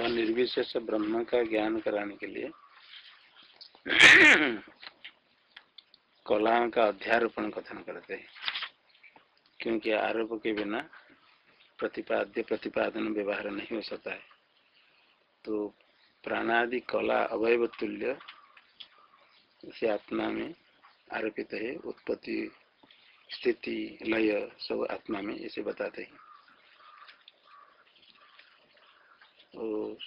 शुद्ध निर्विशेष ब्रह्म का ज्ञान कराने के लिए कला का अध्यारोपण कथन करते हैं। क्योंकि आरोप के बिना प्रतिपाद्य, प्रतिपादन व्यवहार नहीं हो सकता है। तो प्राणादि कला अवयव तुल्य इसे आत्मा में आरोपित है। उत्पत्ति, स्थिति, लय सब आत्मा में इसे बताते हैं। तो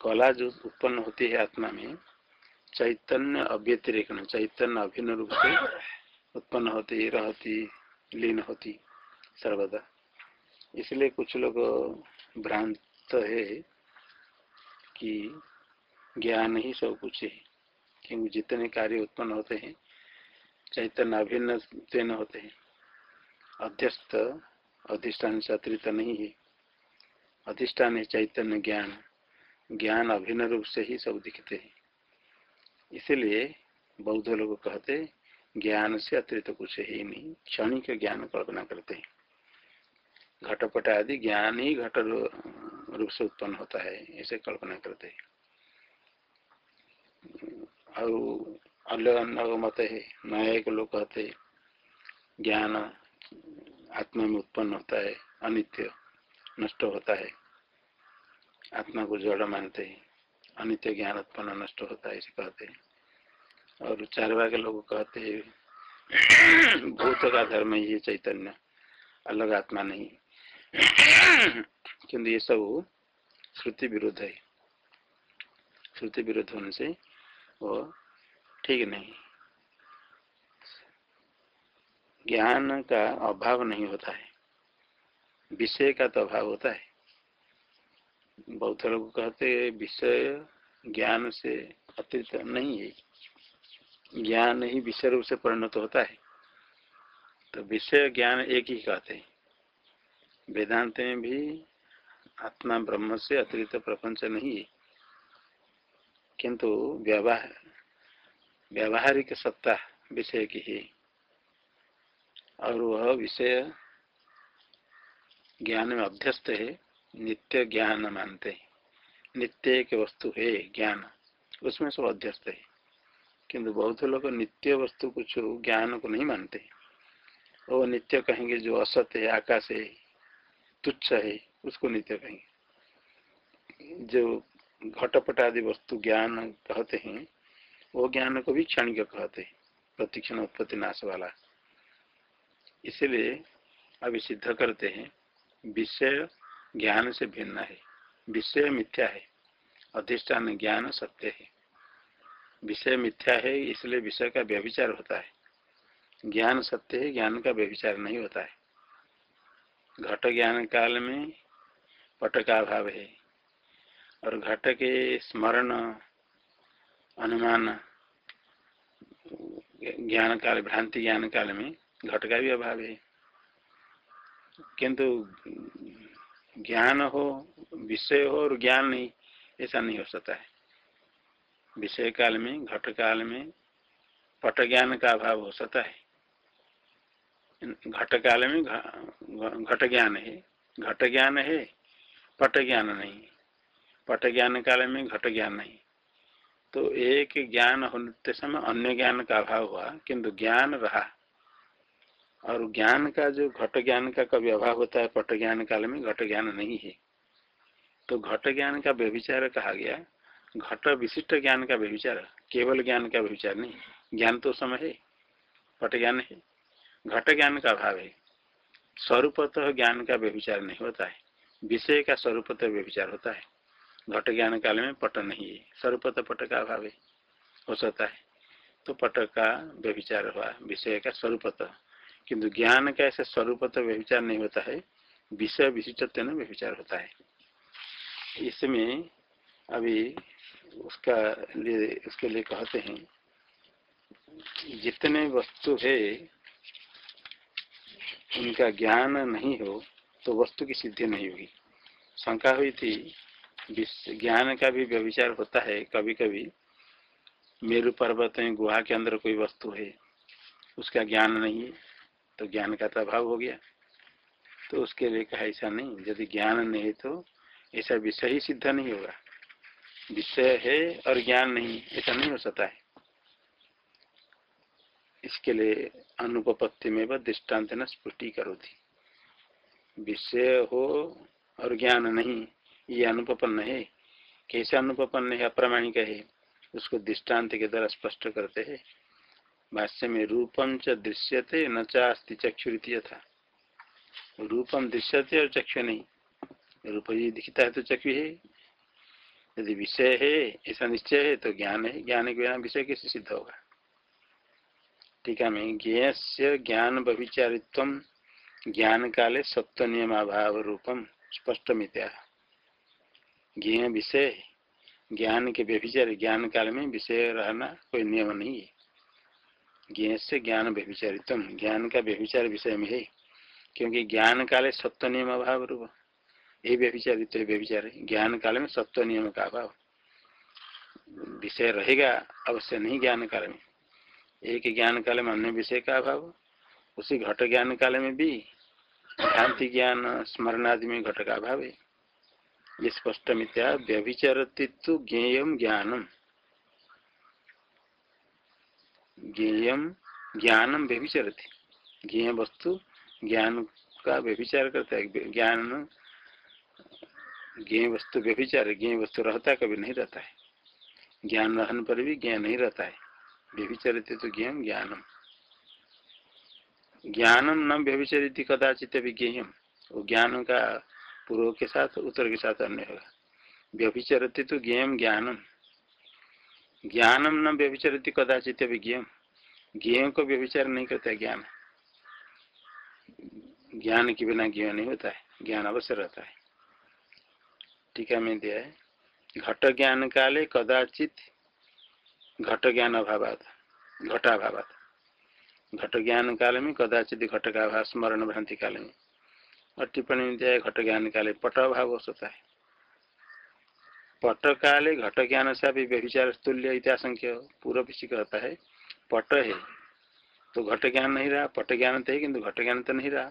कला जो उत्पन्न होती है आत्मा में, चैतन्य अव्यतिरेक चैतन्य अभिन्न रूप से उत्पन्न होती, रहती, लीन होती सर्वदा। इसलिए कुछ लोग भ्रांत है कि ज्ञान ही सब कुछ है, क्योंकि जितने कार्य उत्पन्न होते हैं, चैतन्य अभिन्न होते हैं। अध्यस्त, अधिष्ठान से नहीं है। अधिष्ठान है, चैतन्य ज्ञान। ज्ञान अभिन्न रूप से ही सब दिखते हैं। इसीलिए बौद्ध लोग कहते ज्ञान से अतिरिक्त कुछ ही नहीं, क्षणिक ज्ञान कल्पना करते हैं। घटपट आदि ज्ञान ही घट रूप से उत्पन्न होता है, ऐसे कल्पना करते हैं। और अलग मत है न्यायिक लोग कहते ज्ञान आत्मा में उत्पन्न होता है, अनित्य। नष्ट होता है। आत्मा को जड़ मानते हैं। अनित्य ज्ञान उत्पन्न नष्ट होता है, इसे कहते हैं। और चारवा के लोग कहते हैं, भूत का धर्म ये चैतन्य, अलग आत्मा नहीं। किंतु ये सब श्रुति विरुद्ध है। श्रुति विरुद्ध होने से वो ठीक नहीं। ज्ञान का अभाव नहीं होता है। विषय का तो अभाव होता है। बहुत लोग कहते विषय ज्ञान से अतिरिक्त नहीं है। ज्ञान ही विषय रूप से परिणत होता है। तो विषय ज्ञान एक ही कहते हैं। वेदांत में भी आत्मा ब्रह्म से अतिरिक्त प्रपंच नहीं है। किंतु व्यवहार, व्यवहारिक सत्ता विषय की है। और वह विषय ज्ञान में अभ्यस्त है, नित्य ज्ञान मानते हैं। नित्य एक वस्तु है, ज्ञान। उसमें सब अध्यस्त है। किंतु बहुत लोग नित्य वस्तु कुछ ज्ञान को नहीं मानते। वो नित्य कहेंगे जो असत है, आकाश है, तुच्छ है, उसको नित्य कहेंगे। जो घटपट आदि वस्तु ज्ञान कहते हैं, वो ज्ञान को भी क्षणिक कहते हैं, प्रतिक्षण उत्पत्ति नाश वाला। इसलिए अभी सिद्ध करते हैं विषय ज्ञान से भिन्न है। विषय मिथ्या है। अधिष्ठान ज्ञान सत्य है। विषय मिथ्या है, इसलिए विषय का व्यभिचार होता है। ज्ञान सत्य है, ज्ञान का व्यभिचार नहीं होता है। घट ज्ञान काल में पट का अभाव है और घट के स्मरण, अनुमान, ज्ञान काल, भ्रांति ज्ञान काल में घट का भी अभाव है। किंतु ज्ञान हो, विषय हो और ज्ञान नहीं, ऐसा नहीं हो सकता है। विषय काल में, घट काल में पट ज्ञान का अभाव हो सकता है। घट काल में घट ज्ञान है। घट ज्ञान है, पट ज्ञान नहीं। पट ज्ञान काल में घट ज्ञान नहीं। तो एक ज्ञान होते समय अन्य ज्ञान का अभाव हुआ, किंतु ज्ञान रहा। और ज्ञान का जो घट ज्ञान का कभी अभाव होता है, पट ज्ञान काल में घट ज्ञान नहीं है। तो घट ज्ञान का व्यभिचार कहा गया, घट विशिष्ट ज्ञान का व्यभिचार, केवल ज्ञान का व्यभिचार नहीं, ज्ञान तो समय है, पट ज्ञान है, घट ज्ञान का अभाव है। स्वरूपतः ज्ञान का व्यभिचार नहीं होता है, विषय का स्वरूपतः व्यभिचार होता है। घट ज्ञान काल में पट नहीं है, स्वरूपत पट का अभाव है, हो सकता है। तो पट का व्यभिचार हुआ, विषय का स्वरूपतः। किंतु ज्ञान का ऐसे स्वरूपतः व्यभिचार नहीं होता है, विषय विशिष्ट व्यभिचार होता है। इसमें अभी उसका लिए, उसके लिए कहते हैं, जितने वस्तु है, उनका ज्ञान नहीं हो तो वस्तु की सिद्धि नहीं होगी। शंका हुई थी ज्ञान का भी व्यविचार होता है कभी कभी मेरु पर्वत में गुहा के अंदर कोई वस्तु है, उसका ज्ञान नहीं है। तो ज्ञान का तो अभाव हो गया। तो उसके लिए कहा, ऐसा नहीं, यदि ज्ञान नहीं तो ऐसा विषय ही सिद्ध नहीं होगा। विषय है और ज्ञान नहीं, ऐसा नहीं हो सकता है। इसके लिए अनुपत्ति में वह दृष्टांत न स्पुष्टि करो थी विषय हो और ज्ञान नहीं, ये अनुपन्न है। कैसे अनुपन्न है, अप्रामाणिक है, उसको दृष्टांत के द्वारा स्पष्ट करते हैं। भाष्य में रूपम च दृश्यते, न चास्ति चक्षुरीति था रूपम दृश्यते और चक्षु नहीं। रूप ही दिखता है तो चक्षु है। यदि विषय है, ऐसा निश्चय है तो ज्ञान है। ज्ञान के बिना विषय कैसे सिद्ध होगा? टीका में ज्ञेय से ज्ञान व्यभिचारित्व ज्ञान काले सत्व नियम अभाव रूपम स्पष्ट मित्या ज्ञेय विषय, ज्ञान के व्यभिचार ज्ञान काल में विषय रहना कोई नियम नहीं है। ज्ञ से ज्ञान व्यभिचारित्व ज्ञान का व्यभिचार विषय में है, क्योंकि ज्ञान काले सत्व नियम अभाव रूप यही व्यभिचारित है व्यभिचार ज्ञान काल में सत्व नियम का अभाव विषय रहेगा, अवश्य नहीं ज्ञान काल में। एक ज्ञान काल में अन्य विषय का अभाव, उसी घट ज्ञान काल में भी भ्रांति ज्ञान स्मरण आदि में घट का अभाव है। ये स्पष्ट मित्या व्यभिचरतित्व ज्ञेयम ज्ञानम। ज्ञेयम ज्ञानम व्यभिचरती। ज्ञेय वस्तु ज्ञान का व्यभिचार करता है। ज्ञान ज्ञ वस्तु व्यभिचार ज्ञ वस्तु रहता कभी नहीं रहता है। ज्ञान रहने पर भी ज्ञान नहीं रहता है। व्यभिचरित तो ज्ञम ज्ञानम। ज्ञानम न व्यभिचरित कदाचित विज्ञेयम वो ज्ञान का पूर्व के साथ, उत्तर के साथ अन्य होगा। व्यभिचरते तो ज्ञम ज्ञानम। ज्ञानम न व्यभिचरती कदाचित विज्ञम ज्ञ को व्यभिचार नहीं करता ज्ञान। ज्ञान के बिना ज्ञ नहीं होता है, ज्ञान अवश्य रहता है। टीका में दिया है, घट ज्ञान काले कदाचित घट ज्ञान अभाव घटाभाव घट ज्ञान काल में कदाचित घट का अभाव, स्मरण भ्रांति काल में। और टिप्पणी में दिया है, घट ज्ञान काले पट अभाव होता है। पट काले घट ज्ञान से अभी व्यभिचार तुल्य इत्याशंख्य पूर्व पीछे कहता है। पट है तो घट ज्ञान नहीं रहा, पट ज्ञान तो है किंतु घट ज्ञान तो नहीं रहा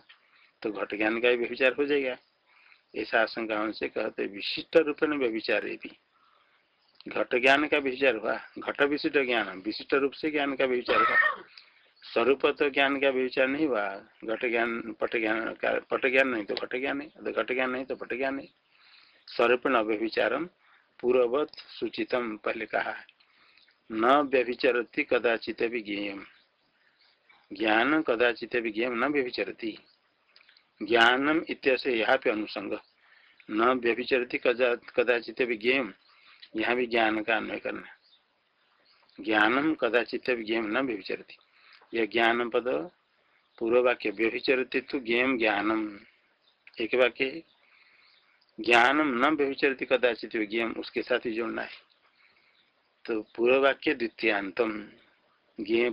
तो घट ज्ञान का भी व्यभिचार हो जाएगा। ऐसा आशंका उनसे कहते विशिष्ट रूप में व्यभिचार भी। घट ज्ञान का विचार हुआ, घट विशिष्ट ज्ञान, विशिष्ट रूप से ज्ञान का विचार हुआ। स्वरूप तो ज्ञान का विचार नहीं हुआ, घट ज्ञान, पट ज्ञान का, पट ज्ञान नहीं तो घट ज्ञान नहीं तो घट ज्ञान नहीं तो पट ज्ञान नहीं स्वरूप न व्यभिचारम पूर्ववत सूचितम, पहले कहा न व्यभिचरती कदाचित भी ज्ञेयम ज्ञान कदाचित भी ज्ञेय न व्यभिचरती। ज्ञानम इत्यस यहाँ पे अनुसंग न व्यभिचरती कदाचित भी ज्ञेय यहाँ भी ज्ञान का अन्वय करना ज्ञानम कदाचित भी ज्ञेय न व्यभिचरती। यह ज्ञान पद पूर्व वाक्य व्यभिचरती तो ज्ञेय ज्ञानम। एक वाक्य ज्ञानम न व्यभिचरती कदाचित ज्ञेय उसके साथ ही जोड़ना है। तो पूर्व वाक्य द्वितीयांतम ज्ञ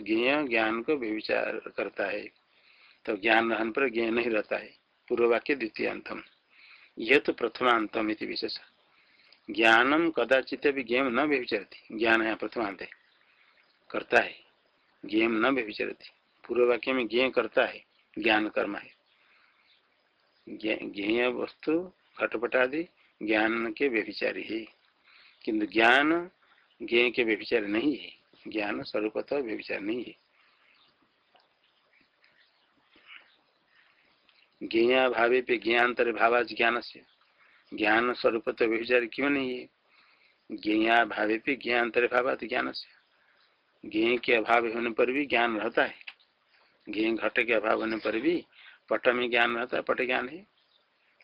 ज्ञेय ज्ञान को व्यविचार करता है। तो ज्ञान रहन पर ज्ञ नहीं रहता है। पूर्व वाक्य द्वितीयांतम। यह तो प्रथमांतम इति विशेष। ज्ञानम कदाचित भी गेम न व्यभिचरती ज्ञान यहाँ प्रथमांत है। करता है। गेम न व्यभिचरती पूर्व वाक्य में ज्ञ करता है। ज्ञान कर्म है। ज्ञेय वस्तु घटपटादि ज्ञान के व्यभिचारी है। किंतु ज्ञान ज्ञ के व्यभिचार नहीं है। ज्ञान स्वरूपतः व्यभिचार नहीं है। ज्ञा भावे पे ज्ञातर भावाज ज्ञान से ज्ञान स्वरूप तो व्यभिचार क्यों नहीं है? ज्ञा भावे पे ज्ञातर भावात ज्ञान से ज्ञ के अभाव होने पर भी ज्ञान रहता है। ज्ञ घट के अभाव होने पर भी पट में ज्ञान रहता है, पट ज्ञान है।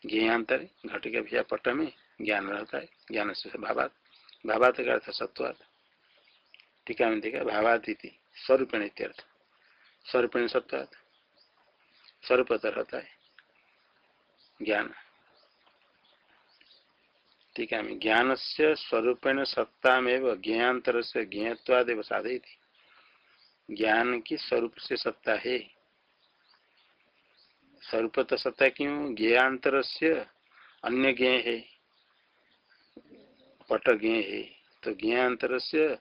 ज्ञातर घट के अभिया पट में ज्ञान रहता है ज्ञान से भावात। भावात का अर्थ सत्वात टीका में देखा भावात स्वरूपेण इत्यर्थ। स्वरूपेण सत्वात। स्वरूप रहता है ज्ञान। टीका में ज्ञान से स्वरूपेण सत्ता में ज्ञातर से ज्ञत्वादेव साधे थी ज्ञान की स्वरूप से सत्ता है। स्वरूप तो सत्ता क्यों? ज्ञातर से अन्य ज्ञ है। पट ज्ञ है तो ज्ञातर से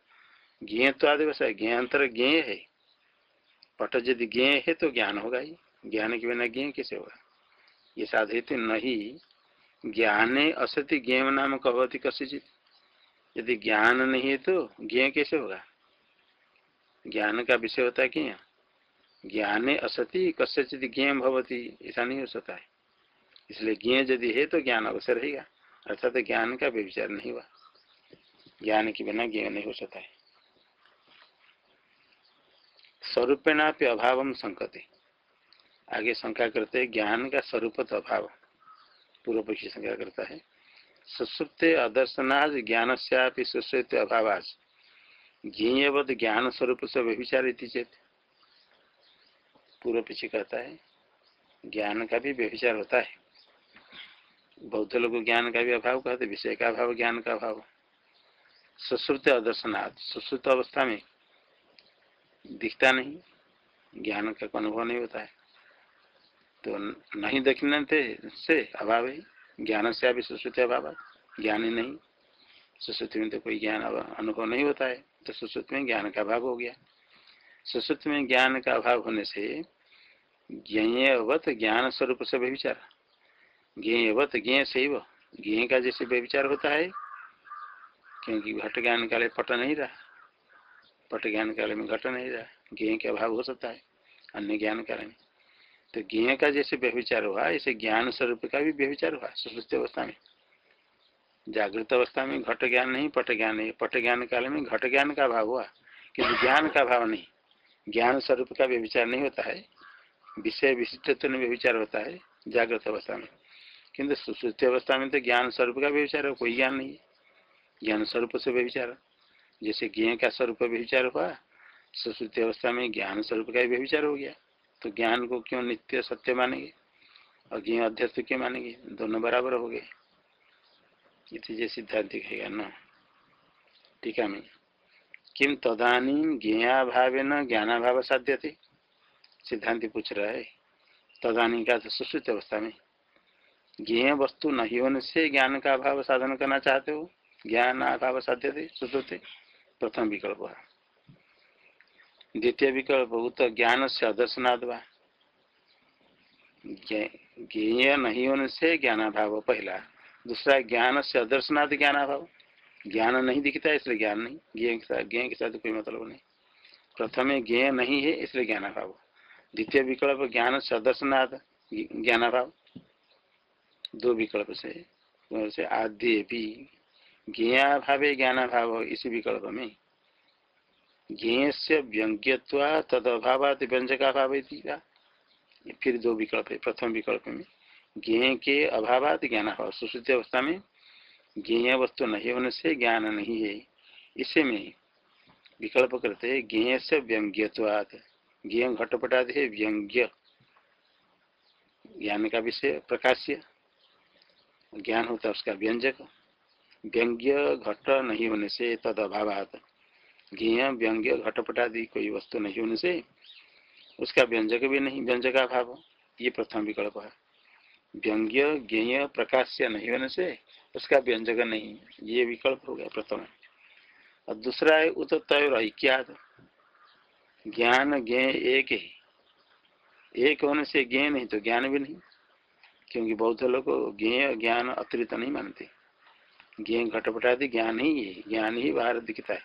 ज्ञ तो आदिवस है ज्ञातर ज्ञ है पट यदि ज्ञ है तो ज्ञान होगा ही। ज्ञान के बिना ज्ञ कैसे होगा? ये साधित नहीं। ज्ञाने असति ज्ञेय नाम कहती कसिचित यदि ज्ञान नहीं है तो ज्ञ कैसे होगा? ज्ञान का विषय होता है क्या? ज्ञाने असति, कस्यचित ज्ञ भवती, ऐसा नहीं हो सकता है। इसलिए ज्ञ यदि है तो ज्ञान अवश्य रहेगा। अर्थात ज्ञान का व्यविचार नहीं हुआ। ज्ञान के बिना ज्ञान नहीं हो सकता है। स्वरूपेणापि अभाव संकते। आगे शंका करते हैं, ज्ञान का स्वरूप अभाव। पूर्व पक्षी शंका करता है, सुसुप्त अदर्शनाज ज्ञान से सुश्रुत अभावाज ज्ञान स्वरूप से व्यभिचार चेत। पूर्व पीछे कहता है, ज्ञान का भी व्यभिचार होता है। बौद्ध लोग ज्ञान का भी अभाव कहते विषय का अभाव, ज्ञान का अभाव। सुश्रुत अदर्शनाथ सुश्रुत अवस्था में दिखता नहीं, ज्ञान का अनुभव नहीं होता है। तो नहीं देखने थे, से अभाव है। ज्ञान से अभी सुश्रुति अभाव, ज्ञान ही नहीं। सुश्रुति में तो कोई ज्ञान अनुभव नहीं होता है। तो सुश्रुति में ज्ञान का अभाव हो गया। सुश्रुति में ज्ञान का अभाव होने से ज्ञवत ज्ञान स्वरूप से व्यविचार ज्ञवत ज्ञ से ज्ञ का जैसे व्यविचार होता है क्योंकि घट ज्ञान काले पट नहीं रहा। पट ज्ञान काले में घट नहीं रहा। ज्ञ के अभाव हो सकता है, अन्य ज्ञान काले में तो ज्ञ का जैसे व्यविचार हुआ, ऐसे ज्ञान स्वरूप का भी व्यविचार हुआ सुश्रुति अवस्था में। जागृत अवस्था में घट ज्ञान नहीं, पट ज्ञान नहीं। पट ज्ञान काल में घट ज्ञान का भाव हुआ किंतु ज्ञान का भाव नहीं। ज्ञान स्वरूप का व्यविचार नहीं होता है। विषय विशिष्ट में व्यविचार होता है, जागृत अवस्था में। किंतु सुश्रुति अवस्था में तो ज्ञान स्वरूप का व्यविचार है, कोई ज्ञान नहीं है। ज्ञान स्वरूप से व्यविचार जैसे ज्ञ का स्वरूप व्यविचार हुआ, सुश्रुति अवस्था में ज्ञान स्वरूप का व्यविचार हो गया। तो ज्ञान को क्यों नित्य सत्य मानेंगे? और ज्ञ अध्यक्ष क्यों मानेंगे? दोनों बराबर हो गए। ये सिद्धांत दिखेगा न। टीका में। किम तदानी ज्ञा भाव न ज्ञानाभाव साध्य थे सिद्धांति पूछ रहा है। तदानी का तो सुश्रुत अवस्था में। ज्ञ वस्तु नहीं होने से ज्ञान का अभाव साधन करना चाहते हो? ज्ञान अभाव साध्य थे सुश्रुत, प्रथम विकल्प द्वितीय विकल्प उत ज्ञान से अदर्शनाद ज्ञेय नहीं होने से ज्ञानाभाव पहला। दूसरा, ज्ञान से अदर्शनाथ ज्ञान अभाव ज्ञान नहीं दिखता है इसलिए ज्ञान नहीं। ज्ञ के साथ ज्ञ के साथ कोई मतलब नहीं। प्रथम ज्ञ नहीं है, इसलिए ज्ञान अभाव द्वितीय विकल्प, ज्ञान से अदर्शनाथ ज्ञान अभाव दो विकल्प से आद्य भी ज्ञाभाव ज्ञान भाव इसी विकल्प में। ज्ञ से तद अभाव व्यंजका भाव फिर दो विकल्प है, प्रथम विकल्प में। ज्ञ के अभाव ज्ञान अभाव सुश्रुति अवस्था में ज्ञेय वस्तु नहीं होने से ज्ञान नहीं है। इसे में विकल्प करते हैं ज्ञ से व्यंग्यवाद ज्ञ घटपटाद है व्यंग्य ज्ञान का विषय, प्रकाश्य। ज्ञान होता है उसका व्यंजक। व्यंग्य घट नहीं होने से तद अभाव ज्ञ व्यंग्य, घटपटादि कोई वस्तु नहीं होने से उसका व्यंजक भी नहीं, व्यंजक अभाव। ये प्रथम विकल्प है। व्यंग्य, ज्ञेय प्रकाश नहीं होने से उसका व्यंजक नहीं। ये विकल्प हो गया प्रथम। और दूसरा है उत तय ऐक्याद। ज्ञान ज्ञ एक ही। एक होने से ज्ञ नहीं तो ज्ञान भी नहीं, क्योंकि बौद्ध लोग ज्ञ ज्ञान अतिरिक्त नहीं मानते। ज्ञ घटपटादि ज्ञान ही है, ज्ञान ही बाहर दिखता है।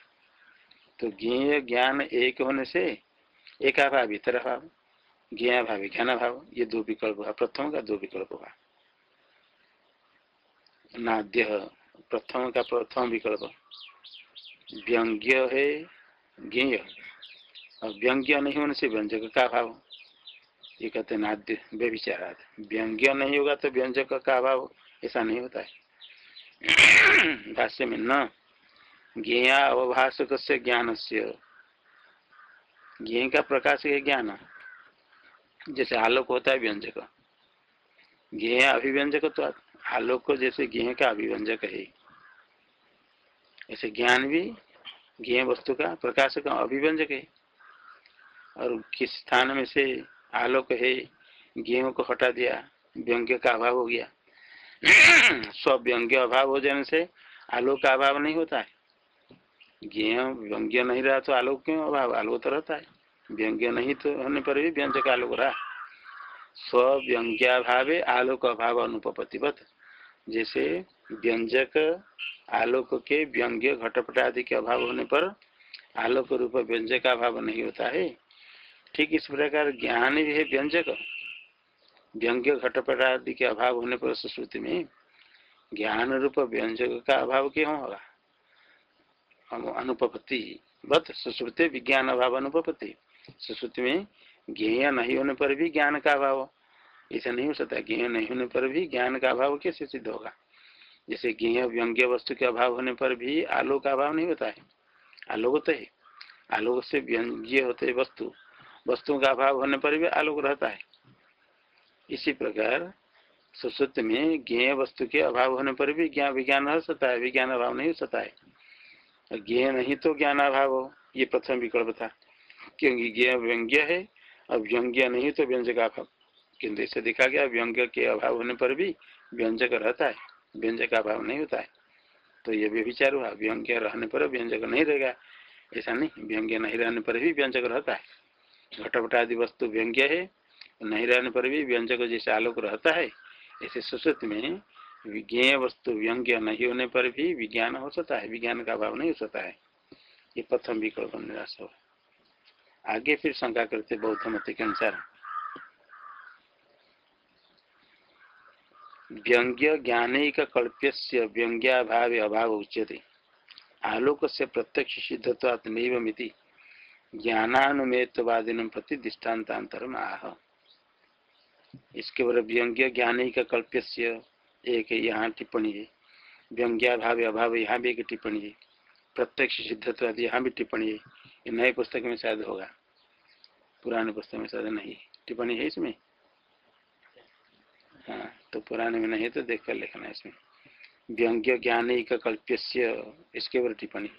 तो ज्ञ ज्ञान एक होने से एक अभाव इतर भाव ज्ञा भाव, ज्ञान भाव, ये दो विकल्प हुआ प्रथम का दो विकल्प हुआ नाद्य प्रथम का प्रथम विकल्प। व्यंग्य है, ज्ञेय। और व्यंग्य नहीं होने से व्यंजक का भाव ये कहते नाद्य व्यभिचारा व्यंग्य नहीं होगा तो व्यंजक का अभाव, ऐसा नहीं होता है। भाष्य में न ज्ञा अवभाषक से ज्ञान से ज्ञ का प्रकाश है ज्ञान। जैसे आलोक होता है व्यंजक। गेह अभिव्यंजक तो आलोक को जैसे गेह का अभिव्यंजक है। ऐसे ज्ञान भी गेह वस्तु का प्रकाश का अभिव्यंजक है। और किस स्थान में से आलोक है गेहूँ को हटा दिया, व्यंग्य का अभाव हो गया। व्यंग्य अभाव हो जाने से आलोक का अभाव नहीं होता है। गेह व्यंग्य नहीं रहा तो आलोक क्यों अभाव? आलोक तो रहता है। व्यंग्य नहीं तो होने पर भी व्यंजक आलोक रहा। स्व व्यंग्याभावे आलोक अभाव अनुपतिवत जैसे व्यंजक आलोक के व्यंग्य घटपट आदि के अभाव होने पर आलोक रूप व्यंजक अभाव नहीं होता है। ठीक इस प्रकार ज्ञान भी है व्यंजक। व्यंग्य घटपट आदि के अभाव होने पर सुश्रुति में ज्ञान रूप व्यंजक का अभाव क्यों होगा? अनुपति बत सुश्रुति विज्ञान अभाव अनुपति सुश्रुति में ज्ञेय नहीं होने पर भी ज्ञान का अभाव। ऐसा नहीं हो सकता, ज्ञेय नहीं होने पर भी ज्ञान का अभाव कैसे सिद्ध होगा? जैसे ज्ञेय व्यंग्य वस्तु के अभाव होने पर भी आलोक का अभाव नहीं होता है। आलोक तो है। आलोक से व्यंग्य होते वस्तु। वस्तुओं का अभाव होने पर भी आलोक रहता है। इसी प्रकार सुश्रुत में ज्ञेय वस्तु के अभाव होने पर भी ज्ञान विज्ञान हो सकता है विज्ञान अभाव नहीं हो सकता है ज्ञेय नहीं तो ज्ञान अभाव हो। ये प्रथम विकल्प था। क्योंकि ज्ञ व्यंग्य है, अब व्यंग्य नहीं तो व्यंजक अभाव। किन्तु इसे देखा गया, व्यंग्य के अभाव होने पर भी व्यंजक रहता है। व्यंजक अभाव नहीं होता है। तो ये भी विचार हुआ, व्यंग्य रहने पर व्यंजक नहीं रहेगा। ऐसा नहीं, व्यंग्य नहीं रहने पर भी व्यंजक रहता है। घटपट आदि वस्तु व्यंग्य है नहीं रहने पर भी व्यंजक जैसे आलोक रहता है, ऐसे सुश्रुत में विज्ञेय वस्तु व्यंग्य नहीं होने पर भी विज्ञान हो सकता है, विज्ञान का अभाव नहीं हो सकता है। ये प्रथम विकल्प निराश हो। आगे फिर शंका करते बौद्ध मत के अनुसार। व्यंग्य ज्ञानिक कल्प्य व्यंग्याभाव अभाव उच्यते। आलोक से प्रत्यक्ष सिद्धत्वात् नैवमिति ज्ञानानुमेतवादिन प्रति दृष्टान्तांतरम आह। इसके बाद व्यंग्य ज्ञानिक कल्प्य एक यहाँ टिप्पणी है। व्यंग्याभाव अभाव यहाँ भी एक टिप्पणी है। प्रत्यक्ष सिद्धत्वाद यहाँ भी टिप्पणी है। ये नए पुस्तक में शायद होगा। पुराने पुस्तक में शायद नहीं। टिप्पणी है इसमें? हाँ तो पुराने में नहीं तो देख कर लिखना है इसमें। व्यंग्य ज्ञान का कल्प्य इसके ऊपर टिप्पणी।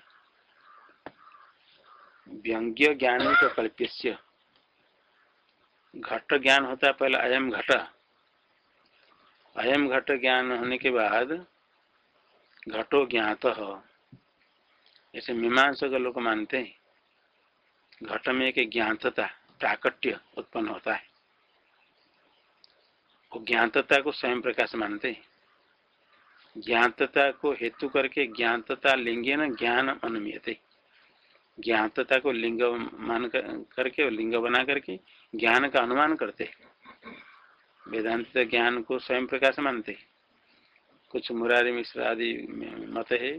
व्यंग्य ज्ञान का कल्प्य घट ज्ञान होता है, पहले अयम घट। अयम घट ज्ञान होने के बाद घटो ज्ञात। हो ऐसे मीमांस का लोग मानते हैं। घट में एक ज्ञातता, प्राकट्य उत्पन्न होता है। वो ज्ञातता को स्वयं प्रकाश मानते हैं। ज्ञातता को हेतु करके ज्ञातता लिंगे न, ज्ञान अनुमीयते। ज्ञातता को लिंग मान कर, करके लिंग बना करके ज्ञान का अनुमान करते वेदांत ज्ञान को स्वयं प्रकाश मानते कुछ मुरारी मिश्र आदि मत है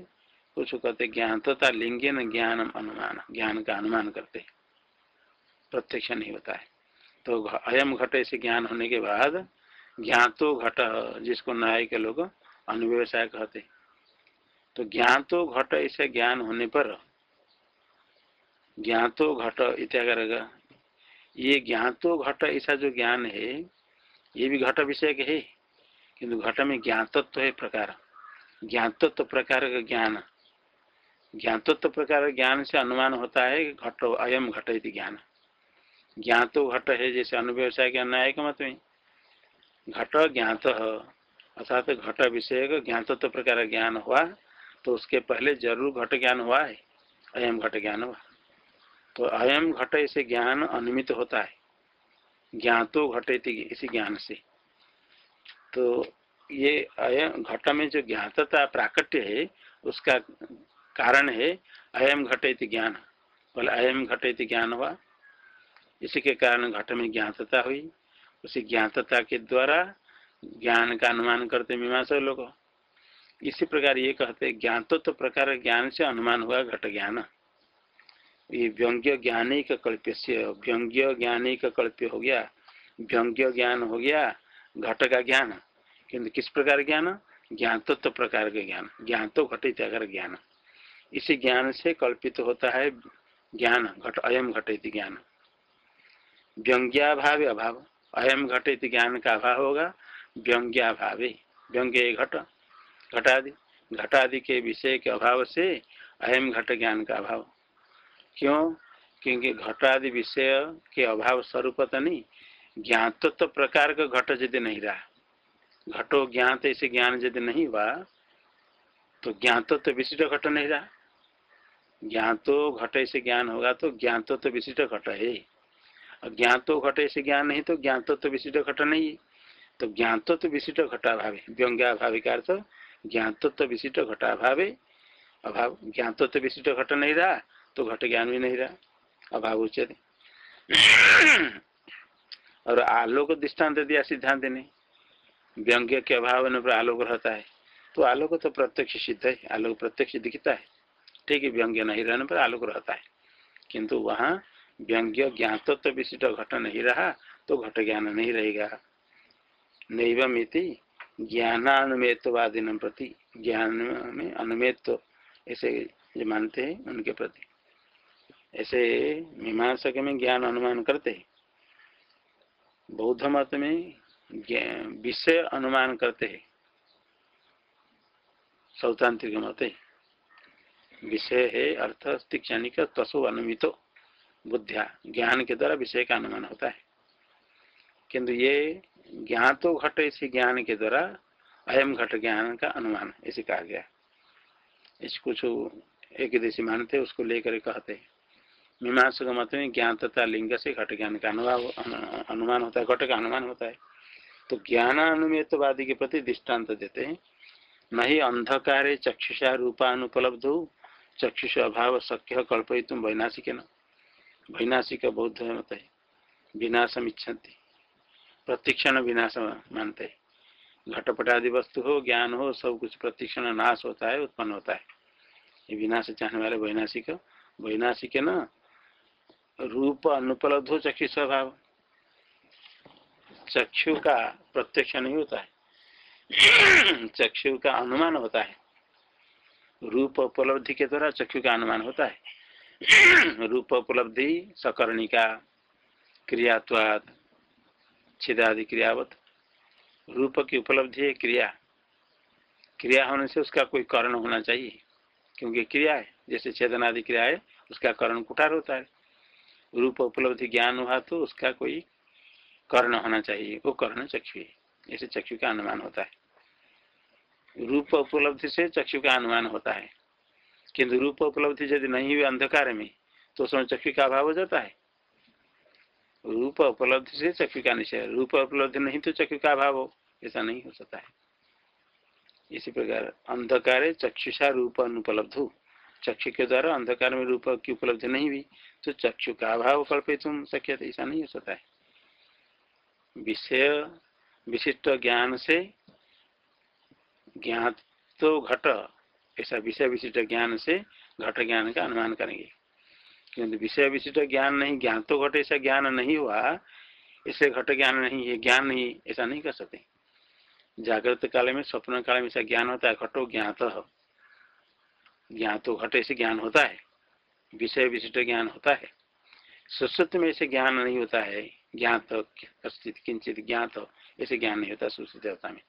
कुछ कहते ज्ञातता लिंगे न ज्ञान अनुमान ज्ञान का अनुमान करते प्रत्यक्ष नहीं होता है। तो अयम घट ऐसे ज्ञान होने के बाद ज्ञातो घट जिसको न्याय के लोग अनुव्यवसाय कहते तो ज्ञातो घट ऐसे ज्ञान होने पर ज्ञातो घट इत्यागर ये ज्ञातो घट ऐसा जो ज्ञान है, ये भी घट विषय है, किंतु घट में ज्ञातत्व है प्रकार। ज्ञातत्व प्रकार का ज्ञान। ज्ञातत्व प्रकार ज्ञान से अनुमान होता है घट, अयम घट ज्ञान। ज्ञातो घट है जैसे अनुव्यवसाय के अन्याय के मत में। घट ज्ञात, अर्थात घट विषय का ज्ञातत्व प्रकार ज्ञान हुआ तो उसके पहले ज़रूर घट ज्ञान हुआ है, अयम घट ज्ञान हुआ। तो अयम घट ऐसे ज्ञान अनुमित होता है। ज्ञातो घटे इसी ज्ञान से। तो ये अयम घट में जो ज्ञातता प्राकट्य है, उसका कारण है अयम घटे ज्ञान। बोले अयम घटे ज्ञान हुआ इसी के कारण घट में ज्ञातता हुई। उसी ज्ञातता के द्वारा ज्ञान का अनुमान करते मीमांसा लोग। इसी प्रकार ये कहते ज्ञातो तो प्रकार ज्ञान से अनुमान हुआ घट ज्ञान। ये व्यंग्य ज्ञानी का कल्प्य से व्यंग्य ज्ञानी का कल्प्य हो गया, व्यंग्य ज्ञान हो गया, घट का ज्ञान। किंतु किस प्रकार ज्ञान? ज्ञातत्व तो प्रकार के ज्ञान। ज्ञान तो घटित अगर ज्ञान। इसी ज्ञान से कल्पित होता है ज्ञान, घट, अयम घटित ज्ञान। व्यंग्याभाव अभाव। अयम घटित ज्ञान का अभाव होगा, व्यंग्याभाव। व्यंग्य घट, घटादि। घटादि के विषय के अभाव से अयम घट ज्ञान का अभाव। क्यों? क्योंकि घटादि विषय के अभाव स्वरूप तो नहीं ज्ञात तो प्रकार का घट यदि नहीं रहा, घटो ज्ञात ऐसे ज्ञान यदि नहीं हुआ तो ज्ञात तो विशिष्ट घट नहीं रहा। ज्ञातो घटे से ज्ञान होगा तो ज्ञातो तो विशिष्ट घट है। और ज्ञातो घटे से ज्ञान नहीं तो ज्ञातो तो विशिष्ट घट नहीं। तो ज्ञातत्व तो विशिष्ट घटाभाव, व्यंग्याभावी का अर्थ, ज्ञातत्व तो विशिष्ट घटाभाव, अभाव, ज्ञातत्व तो विशिष्ट घट नहीं रहा। तो घट ज्ञान भी नहीं रहा। अभाव उचित और आलोक दृष्टांत दिया, सिद्धांत ने। व्यंग्य के अभाव पर आलोक रहता है। तो आलोक तो प्रत्यक्ष सिद्ध है। आलोक प्रत्यक्ष दिखता है। ठीक है, व्यंग्य नहीं रहने पर आलोक रहता है। किंतु वहाँ व्यंग्य ज्ञातत्व तो विशिष्ट घट नहीं रहा तो घट ज्ञान नहीं रहेगा। नैवमिति ज्ञानानुमेतवादी प्रति। ज्ञान में अनुमेत ऐसे जो मानते हैं, उनके प्रति। ऐसे मीमांसक में ज्ञान अनुमान करते हैं। बौद्ध मत में विषय अनुमान करते हैं। सौतांत्रिक मत है। विषय है अर्थ तीक्षणिक तसो अनुमितो बुद्धिया ज्ञान के द्वारा विषय का अनुमान होता है। किंतु ये ज्ञान तो घट इसी ज्ञान के द्वारा अयम घट ज्ञान का अनुमान इसे कहा गया इस कुछ एक देशी मानते उसको लेकर कहते मीमांस का मत में ज्ञान तथा लिंग से घट ज्ञान का अनुभाव अनुमान होता है, घट का अनुमान होता है। तो ज्ञान अनुमेतवादी के प्रति दृष्टांत देते हैं। नहीं अंधकार चक्षुषा रूपानुपलब्ध हो चक्षुष अभाव शक्य कल्पय तुम वैनाशिक न वैनाशिक बौद्ध मत है। विनाशम इच्छन्ति। प्रतिक्षण विनाश मानते है। घटपट आदि वस्तु हो, ज्ञान हो, सब कुछ प्रतिक्षण नाश होता है, उत्पन्न होता है। ये विनाश चाहने वाले वैनाशिक वैनाशिक न रूप अनुपलब्ध हो चक्षु स्वभाव। चक्षु का प्रत्यक्ष नहीं होता है। चक्षु का अनुमान होता है। रूप उपलब्धि के द्वारा चक्षु का अनुमान होता है। रूप उपलब्धि, सकर्णिका क्रियात्वाद छिदादि क्रियावत। रूप की उपलब्धि है क्रिया। क्रिया होने से उसका कोई कारण होना चाहिए। क्योंकि क्रिया है, जैसे छेदन आदि क्रिया है, उसका कारण कुठार होता है। रूप उपलब्धि ज्ञान हुआ तो उसका कोई कर्ण होना चाहिए, वो कर्ण चक्षु है। ऐसे चक्षु का अनुमान होता है। रूप उपलब्धि से चक्षु का अनुमान होता है। किंतु रूप उपलब्धि यदि नहीं हुई अंधकार में तो उसमें चक्षु का अभाव हो जाता है। रूप उपलब्धि से चक्षु का निश्चय रूप उपलब्धि नहीं तो चक्षु का अभाव हो, ऐसा नहीं हो सकता है। इसी प्रकार अंधकार चक्षुषा रूप अनुपलब्ध। हो चक्षु के द्वारा अंधकार में रूप की उपलब्धि नहीं हुई तो चक्षु का अभाव कल्पे तुम सख्य ऐसा नहीं हो सकता है। विषय, विशिष्ट ज्ञान से ज्ञात तो घट, ऐसा विषय विशिष्ट ज्ञान से घट ज्ञान का अनुमान करेंगे। किंतु विषय विशिष्ट ज्ञान नहीं ज्ञान तो घट, ऐसा ज्ञान नहीं हुआ इसे घट ज्ञान नहीं है ज्ञान नहीं, ऐसा नहीं कर सकते। जागृत काल में, स्वप्न काल में ऐसा ज्ञान होता है, घटो ज्ञात। ज्ञातो घट ऐसे ज्ञान होता है, विषय विशिष्ट ज्ञान होता है। सुश्रुत में ऐसे ज्ञान नहीं होता है, ज्ञात अस्तित किंचित ज्ञात ऐसे ज्ञान नहीं होता सुश्रुत देवता में।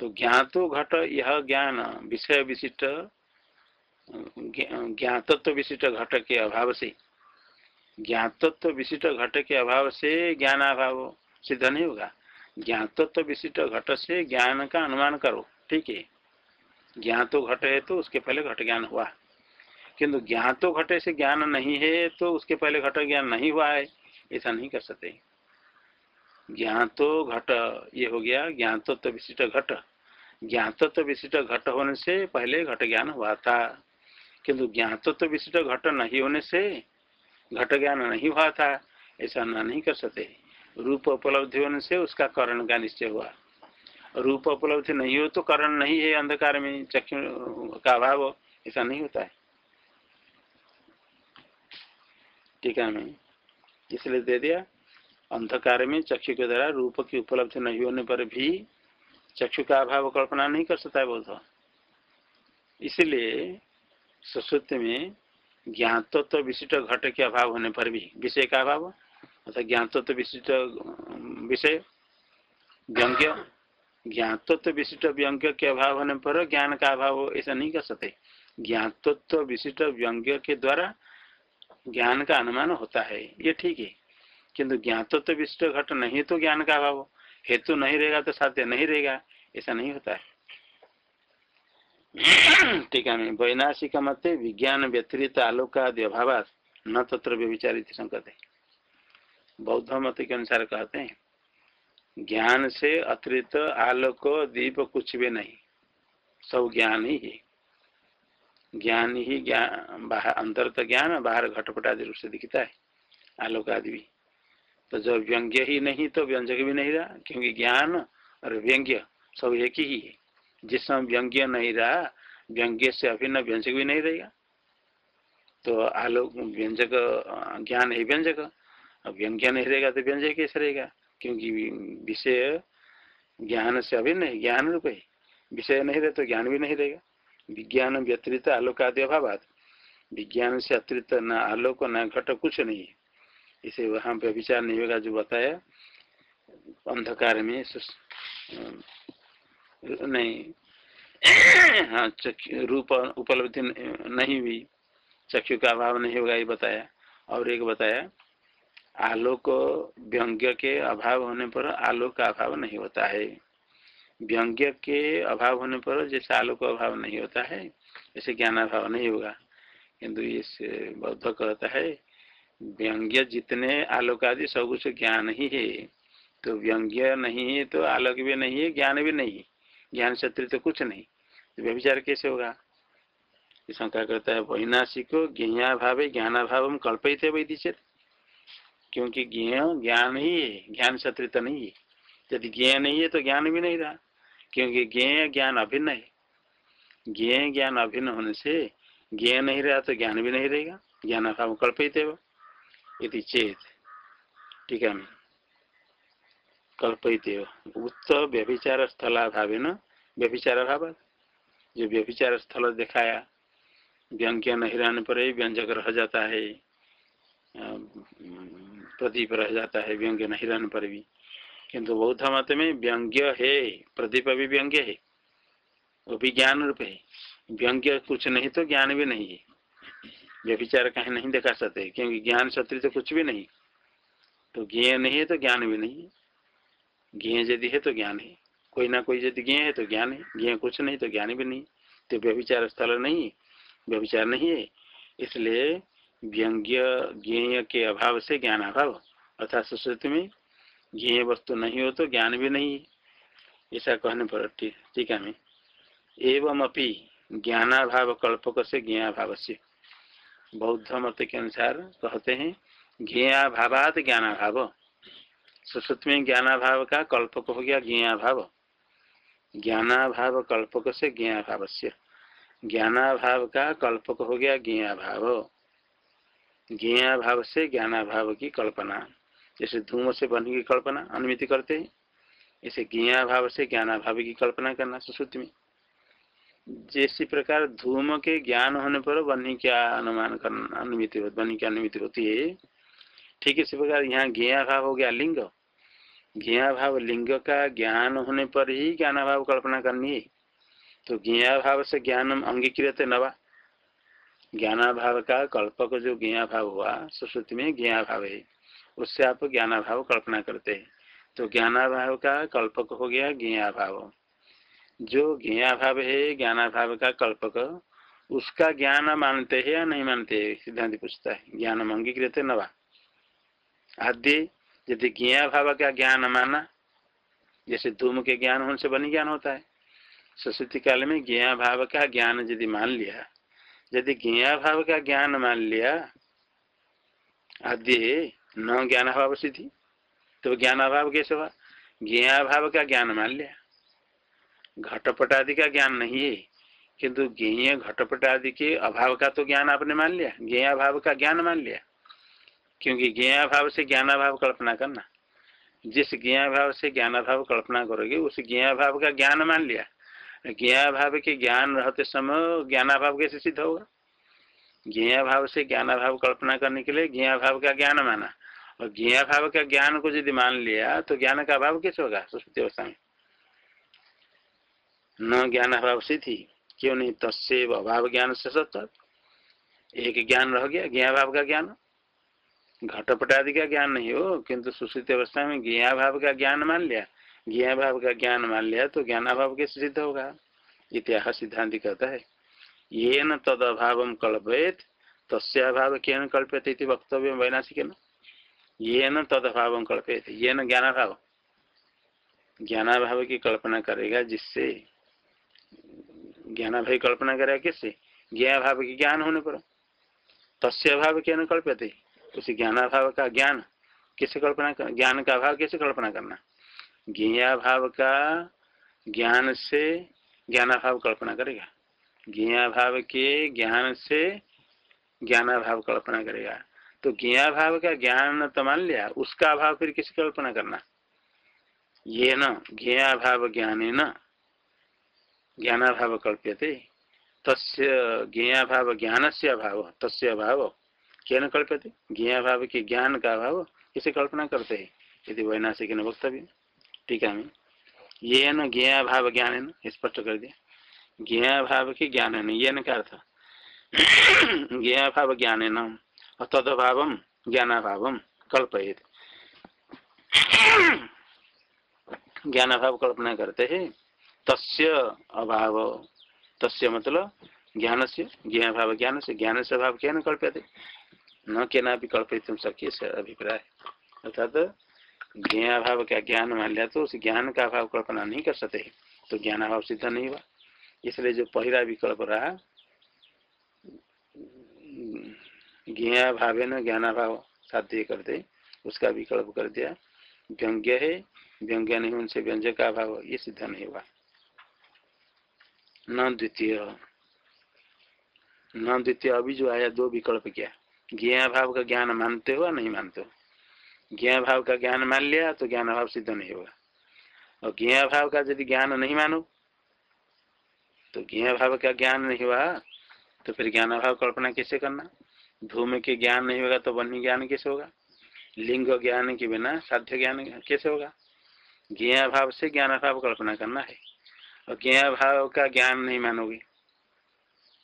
तो ज्ञातो घट, यह ज्ञान, विषय विशिष्ट ज्ञातत्व विशिष्ट घट के अभाव से। ज्ञातत्व विशिष्ट घट के अभाव से ज्ञान अभाव सिद्ध नहीं होगा। ज्ञातत्व विशिष्ट घट से ज्ञान का अनुमान करो, ठीक है? ज्ञातो घट है तो उसके पहले घट ज्ञान हुआ। किंतु ज्ञातो घटे से ज्ञान नहीं है तो उसके पहले घट ज्ञान नहीं हुआ है, ऐसा नहीं कर सकते। ज्ञान तो घट, ये हो गया, ज्ञान तो विशिष्ट घट। ज्ञातत्व विशिष्ट घट होने से पहले घट ज्ञान हुआ था। किंतु ज्ञान तो विशिष्ट घट नहीं होने से घट ज्ञान नहीं हुआ था, ऐसा नहीं कर सकते। रूप उपलब्धि होने से उसका करण का निश्चय हुआ। रूप उपलब्धि नहीं हो तो करण नहीं है, अंधकार में चक्षु का अभाव ऐसा नहीं होता है। टीका में इसलिए दे दिया, अंधकार में चक्षु के द्वारा रूप की उपलब्धि नहीं होने पर भी चक्षु का अभाव कल्पना नहीं कर सकता है बहुत इसलिए सुश्रुति में ज्ञातत्व तो विशिष्ट घट के अभाव होने पर भी, विषय का अभाव, अर्थात ज्ञातत्व तो विशिष्ट विषय, व्यंग्य ज्ञातत्व विशिष्ट व्यंग्य के अभाव होने पर ज्ञान का अभाव ऐसा नहीं कर सकते। ज्ञातत्व विशिष्ट व्यंग्य के द्वारा ज्ञान का अनुमान होता है। ये ठीक है। किंतु ज्ञातत्व विशिष्ट घट नहीं तो ज्ञान का अभाव। हेतु नहीं रहेगा तो साध्य नहीं रहेगा। ऐसा नहीं होता है। टीका में वैनाशिक मत विज्ञान व्यतिरित आलोकादि अभाव न तत्र व्यविचारित संकत है। बौद्ध मत के अनुसार कहते हैं। ज्ञान से अतिरिक्त आलोक दीप कुछ भी नहीं। सब ज्ञान ही है। ज्ञान ही ज्ञान बाहर अंतर तो ज्ञान, बाहर घटपट आदि रूप से दिखता है। आलोक आदि भी। तो जब व्यंग्य ही नहीं तो व्यंजक भी नहीं रहा, क्योंकि ज्ञान और व्यंग्य सब एक ही है। जिस समय व्यंग्य नहीं रहा, व्यंग्य से अभिन्न व्यंजक भी नहीं रहेगा। तो आलोक, व्यंजक, ज्ञान है व्यंजक। अब व्यंग्य नहीं रहेगा तो व्यंजक कैसे रहेगा? क्योंकि विषय ज्ञान से अभिन्न है ज्ञान रूप है। विषय नहीं रहे तो ज्ञान भी नहीं रहेगा। विज्ञान व्यतिरिक्त आलोक आदि अभाव विज्ञान से अतिरिक्त न आलोक, न घट, कुछ नहीं है। इसे वहाँ पे विचार नहीं होगा जो बताया। अंधकार में नहीं। हाँ रूप उपलब्धि नहीं हुई। चक्षु का अभाव नहीं होगा, ये बताया। और एक बताया आलोक व्यंग्य के अभाव होने पर आलोक का अभाव नहीं होता है। व्यंग्य के अभाव होने पर जैसे आलोक का अभाव नहीं होता है, ऐसे ज्ञान अभाव नहीं होगा। किंतु इस बौद्ध कहता है, व्यंग्य जितने आलोक आदि सब कुछ ज्ञान ही है। तो व्यंग्य नहीं है तो आलोक भी नहीं है, ज्ञान भी नहीं ज्ञान से तो कुछ नहीं। तो व्यभिचार कैसे होगा? शंका करता है, वैनाशिको ज्ञा भाव ज्ञानाभाव कल्पित है वैधि क्योंकि ज्ञ ज्ञान ही है, ज्ञान से नहीं है। यदि ज्ञ नहीं है तो ज्ञान भी नहीं रहा, क्योंकि ज्ञ ज्ञान अभिन्न है। ज्ञ ज्ञान अभिन्न होने से ज्ञ नहीं रहा तो ज्ञान भी नहीं रहेगा। ज्ञान अभाव कल्पित है चेत। ठीक है कल्पित उत्त व्यभिचार स्थलाभाव न व्यभिचार अभाव जो व्यभिचार स्थल दिखाया, व्यंग्य नहीं रहने पर ही व्यंजक रह जाता है। प्रदीप रह जाता है, व्यंग्य नहीं रहने पर भी। किंतु बौद्ध मत में व्यंग्य है, प्रदीप भी व्यंग्य है, वो भी ज्ञान रूप है। व्यंग्य कुछ नहीं तो ज्ञान भी नहीं है। व्यभिचार कहीं नहीं देखा सकते, क्योंकि ज्ञान सत्री तो कुछ भी नहीं। तो ज्ञ नहीं है तो ज्ञान भी नहीं है। ज्ञ यदि है तो ज्ञान है। कोई ना कोई यदि ज्ञ है तो ज्ञान है। ज्ञ कुछ नहीं तो ज्ञान भी नहीं। तो व्यभिचार स्थल नहीं व्यभिचार नहीं है। इसलिए व्यंग्य, ज्ञेय के अभाव से ज्ञान अभाव, अर्थात सुश्रुति में ज्ञ वस्तु नहीं हो तो ज्ञान भी नहीं ऐसा कहने पर ठीक है एवं अपनी ज्ञानाभाव कल्पक से ज्ञाभाव से। बौद्ध मत के अनुसार कहते हैं ज्ञाभावात ज्ञानाभाव। सुश्रुत में ज्ञानाभाव का कल्पक हो गया ज्ञाभाव ज्ञानाभाव कल्पक से ज्ञाभाव से। ज्ञानाभाव का कल्पक हो गया ज्ञाभाव ज्ञाभाव से ज्ञानाभाव की कल्पना। जैसे धूम से बन की कल्पना, अनुमिति करते हैं। इसे ज्ञा भाव से ज्ञानाभाव की कल्पना करना सुश्रुति में। जैसी प्रकार धूम के ज्ञान होने पर बनी क्या अनुमान करना, अनुमिति बनी की अनुमिति होती है। ठीक इसी प्रकार यहाँ ज्ञा भाव हो गया लिंग। ज्ञा भाव लिंग का ज्ञान होने पर ही ज्ञानाभाव कल्पना करनी है। तो ज्ञा भाव से ज्ञान अंगीकृत नवा। ज्ञानाभाव का कल्पक जो ज्ञा भाव हुआ, सुश्रुति में ज्ञा भाव है, उससे आप ज्ञानाभाव कल्पना करते हैं। तो ज्ञानाभाव का कल्पक हो गया ज्ञाभाव। जो ज्ञाभाव है ज्ञानाभाव का कल्पक, उसका ज्ञान मानते हैं या नहीं मानते है, सिद्धांत पूछता है। ज्ञान अंगीकृत नवा आद्य यदि ज्ञा भाव का ज्ञान माना, जैसे धूम के ज्ञान होने से बनी ज्ञान होता है। सरस्वती काल में ज्ञा भाव का ज्ञान यदि मान लिया यदि ज्ञा भाव का ज्ञान मान लिया आदि न ज्ञान अभाव सिद्धि तो ज्ञान अभाव कैसे हुआ? ज्ञा भाव का ज्ञान मान लिया घटपट आदि का ज्ञान नहीं है, किंतु ज्ञेय घटपट आदि के अभाव का तो ज्ञान आपने मान लिया। ज्ञाभाव का ज्ञान मान लिया। क्योंकि ज्ञाभाव से ज्ञानाभाव कल्पना करना। जिस ज्ञा भाव से ज्ञानाभाव कल्पना करोगे, उस ज्ञा भाव का ज्ञान मान लिया। ज्ञाभाव के ज्ञान रहते समय ज्ञानाभाव कैसे सिद्ध होगा। ज्ञा भाव से ज्ञानाभाव कल्पना करने के लिए ज्ञा भाव का ज्ञान माना। और ज्ञा भाव का ज्ञान को यदि मान लिया तो ज्ञान का अभाव कैसे होगा? सुस्मृति अवस्था में। न ज्ञान अभाव से थी क्यों नहीं? तस्व अभाव ज्ञान से सत्य एक ज्ञान रह गया ज्ञा भाव का ज्ञान। घटपट आदि का ज्ञान नहीं हो, किंतु सुश्रुति अवस्था में ज्ञा भाव का ज्ञान मान लिया ज्ञा भाव का ज्ञान मान लिया तो ज्ञान अभाव कैसे सिद्ध होगा। इतिहास सिद्धांत कहता है ये न तद अभाव कल्पेत तस्भाव केन कल्प्यते वक्तव्य वैनाशिक न ये न तद अभाव कल्पेत ये न ज्ञान भाव ज्ञानाभाव की कल्पना करेगा जिससे ज्ञान ज्ञानाभाव कल्पना करेगा किससे? ज्ञाभाव की ज्ञान होने पर। तस्य अभाव क्या न कल्पते उसी ज्ञानाभाव का ज्ञान किसे कल्पना ज्ञान का अभाव कैसे कल्पना करना? ज्ञाभाव का ज्ञान से ज्ञानाभाव कल्पना करेगा। ज्ञा भाव के ज्ञान से ज्ञानाभाव कल्पना करेगा। तो ज्ञाभाव का ज्ञान तो मान लिया, उसका अभाव फिर किसी कल्पना करना। ये न ज्ञाभाव ज्ञान न, ज्ञानाभाव कल्प्यते। तस्य ज्ञाभाव ज्ञान से अभाव, तस्य अभाव क्या न कल्प्यते? ज्ञाभाव के ज्ञान का अभाव किसे कल्पना करते हैं। यदि वैनाशिक न वक्तव्य टीका में। ये न ज्ञा भाव ज्ञान है न स्पष्ट कर दिया। ज्ञा भाव के ज्ञान है ये न क्या अर्थ ज्ञा भाव ज्ञान है न तदभाव ज्ञानाभाव कल्पयत। ज्ञान भाव कल्पना करते हैं, तस्य अभाव। तस्य मतलब ज्ञान से ज्ञान भाव ज्ञान से ज्ञान से अभाव क्या न कल्पते न के ना भी कल्पित सके से अभिप्राय। अर्थात ज्ञान भाव का ज्ञान मान लिया तो उस ज्ञान का अभाव कल्पना नहीं कर सकते। तो ज्ञान अभाव सिद्ध नहीं हुआ। इसलिए जो पहला विकल्प रहा ज्ञा भावे न ज्ञानाभाव साध्य करते उसका विकल्प कर दिया। व्यंग्य है, व्यंग्य नहीं उनसे व्यंजक का अभाव ये सिद्ध नहीं हुआ। न द्वितीय। न द्वितीय अभी जो आया, दो विकल्प क्या। ज्ञा भाव का ज्ञान मानते हो नहीं मानते हो? ज्ञा भाव का ज्ञान मान लिया तो ज्ञान भाव सिद्ध नहीं होगा और ज्ञा भाव का यदि ज्ञान नहीं मानो तो ज्ञा भाव का ज्ञान नहीं हुआ तो फिर ज्ञान भाव कल्पना कैसे करना धूम के ज्ञान नहीं होगा तो वन्य ज्ञान कैसे होगा लिंग ज्ञान के बिना साध्य ज्ञान कैसे होगा ज्ञा भाव से ज्ञान भाव कल्पना करना है और ज्ञा भाव का ज्ञान नहीं मानोगे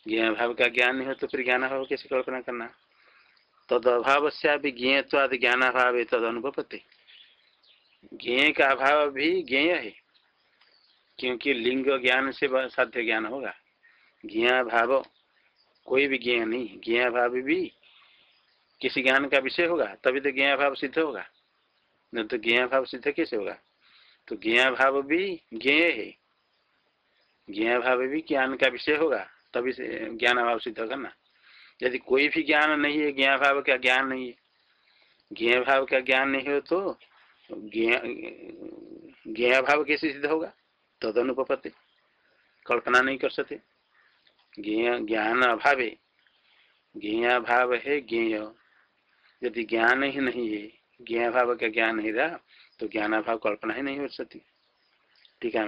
ज्ञा भाव का ज्ञान नहीं हो तो फिर ज्ञान भाव कैसे कल्पना करना तद अभाव से ज्ञत्वाद ज्ञानाभाव है तद अनुभवते ज्ञ का अभाव भी ज्ञेय है, क्योंकि लिंग ज्ञान से साध्य ज्ञान होगा। ज्ञा भाव कोई भी ज्ञ नहीं ज्ञा भाव भी किसी ज्ञान का विषय होगा, तभी तो ज्ञा भाव सिद्ध होगा। नहीं तो ज्ञा भाव सिद्ध कैसे होगा? तो ज्ञा भाव भी ज्ञेय है। ज्ञा भाव भी ज्ञान का विषय होगा, तभी से ज्ञान अभाव सिद्ध करना यदि कोई भी ज्ञान नहीं है ज्ञा भाव का ज्ञान नहीं है। ज्ञा भाव का ज्ञान नहीं हो तो ज्ञा भाव कैसे सिद्ध होगा? तद अनुपति कल्पना नहीं कर सकते। ज्ञान अभाव। है ज्ञा भाव है ज्ञेय। यदि ज्ञान ही नहीं है, ज्ञा भाव का ज्ञान नहीं रहा तो ज्ञानाभाव कल्पना ही नहीं हो सकती। ठीक है?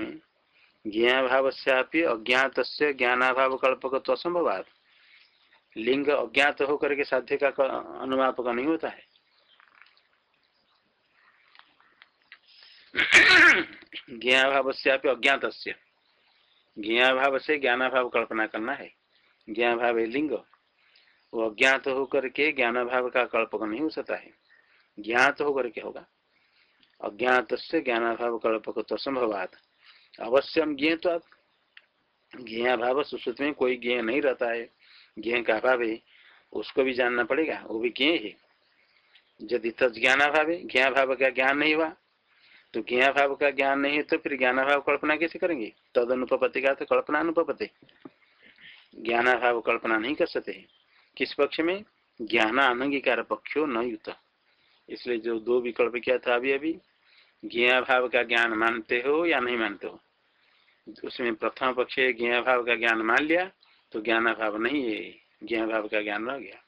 ज्ञा भाव से अज्ञात ज्ञानाभाव कल्पक तो असंभव लिंग अज्ञात होकर के साध्य का अनुमापक नहीं होता है। ज्ञाभाव से आप अज्ञात से ज्ञाभाव से ज्ञानाभाव कल्पना करना है। ज्ञाभाव है लिंग। वो अज्ञात होकर के ज्ञानाभाव का कल्पक नहीं हो सकता है। ज्ञात होकर के होगा। अज्ञात से ज्ञानाभाव कल्पक तो संभवात। अवश्यम ज्ञ ज्ञा भाव सुश्रुत में कोई ज्ञ नहीं रहता है। ज्ञ का अभाव है, उसको भी जानना पड़ेगा, वो भी ज्ञ है। यदि ज्ञानाभाव है ज्ञा भाव का ज्ञान नहीं हुआ तो ज्ञा भाव का ज्ञान नहीं है तो फिर ज्ञानाभाव कल्पना कैसे करेंगे? तद अनुपति का तो कल्पना अनुपति ज्ञानाभाव कल्पना नहीं कर सकते किस पक्ष में? ज्ञान अनंगीकार पक्षो न युत। इसलिए जो दो विकल्प किया था अभी अभी ज्ञा भाव का ज्ञान मानते हो या नहीं मानते हो? उसमें प्रथम पक्ष ज्ञा भाव का ज्ञान मान लिया तो ज्ञान भाव नहीं है ज्ञा भाव का ज्ञान रह गया।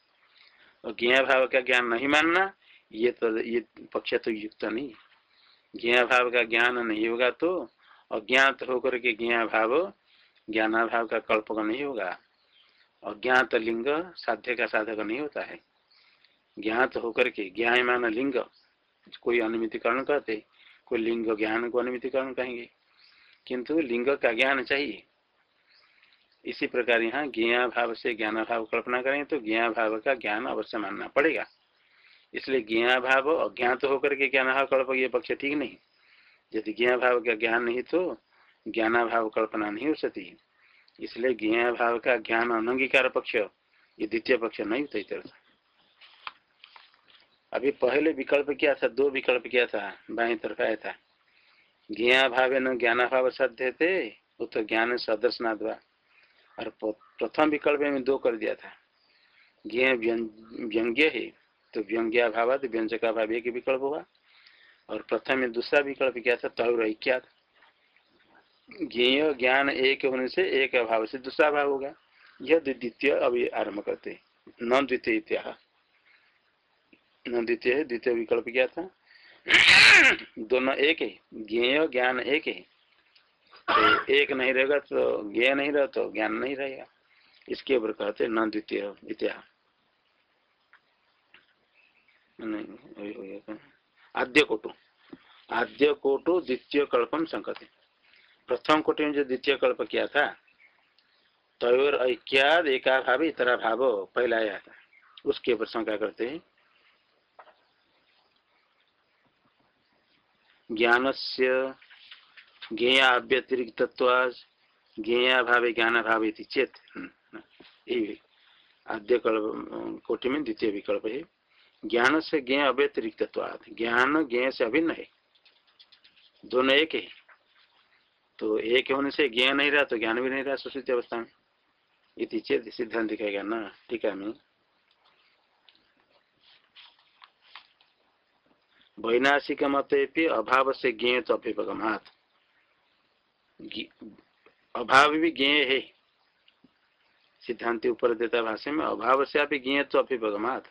और ज्ञा भाव का ज्ञान नहीं मानना, ये तो ये पक्ष तो युक्त नहीं। ज्ञा भाव का ज्ञान नहीं होगा तो अज्ञात होकर के ज्ञा भाव ज्ञानाभाव का कल्पक नहीं होगा। अज्ञात लिंग साध्य का साधक नहीं होता है। ज्ञात होकर के ज्ञायमान लिंग, कोई अनुमितिकरण कहते, कोई लिंग ज्ञान को अनुमितिकरण कहेंगे। किंतु लिंग का ज्ञान चाहिए। इसी प्रकार यहाँ ज्ञा भाव से ज्ञान भाव कल्पना करें तो ज्ञा भाव का ज्ञान अवश्य मानना पड़ेगा। इसलिए ज्ञा भाव अज्ञात होकर के ज्ञान भाव कल्प ये पक्ष ठीक नहीं। यदि ज्ञा भाव का ज्ञान नहीं तो ज्ञाना भाव कल्पना नहीं हो सकती। इसलिए ज्ञा भाव का ज्ञान अनंगीकार पक्ष, ये द्वितीय पक्ष नहीं होता इस अभी पहले विकल्प क्या था? दो विकल्प क्या था? बाएँ तरफ़ आया था। ज्ञा भाव न ज्ञानाभाव साध्य थे वो तो ज्ञान सदर्शनाद्वा। और प्रथम विकल्प में दो कर दिया था। ज्ञ व्यंग्य है तो व्यंग्या भाव व्यंजक भाव एक विकल्प हुआ। और प्रथम में दूसरा विकल्प क्या था? तय क्या ज्ञेय ज्ञान एक होने से एक अभाव से दूसरा भाव होगा यह द्वितीय अभी आरंभ करते न द्वितीय न द्वितीय द्वितीय विकल्प क्या था? दोनों एक है। ज्ञेय ज्ञान एक है। तो एक नहीं रहेगा तो ज्ञ नहीं रहा तो ज्ञान नहीं रहेगा। इसके ऊपर कहते न द्वितीय इत्या आद्य कोटु आद्य कोटु द्वितीय कल्पम संकते प्रथम कोटि में जो द्वितीय कल्प किया था, तयोर ऐक्याद एका भाव इतरा भाव पहला आया था। उसके ऊपर शंका करते हैं। ज्ञान से ज्ञेया व्यतिरिक्त ज्ञेया भाव ज्ञान भाव चेत। हम्म, आद्य कल्प कोटि में द्वितीय विकल्प है। ज्ञान से ज्ञ अव्यतिरिक्त ज्ञान ज्ञ से अभिन्न है। दोनों एक है। तो एक होने से ज्ञान नहीं रहा तो ज्ञान भी नहीं रहा सुश्रुति अवस्था में इति चेत सिद्धांत दिखाएगा ना ठीक है मैं। वैनाशिक मत अभाव से ज्ञ तो अभ्युपगमात अभाव भी ज्ञ है। सिद्धांत ऊपर देता भाषा में, अभाव से आप ज्ञ तो अभ्युपगमात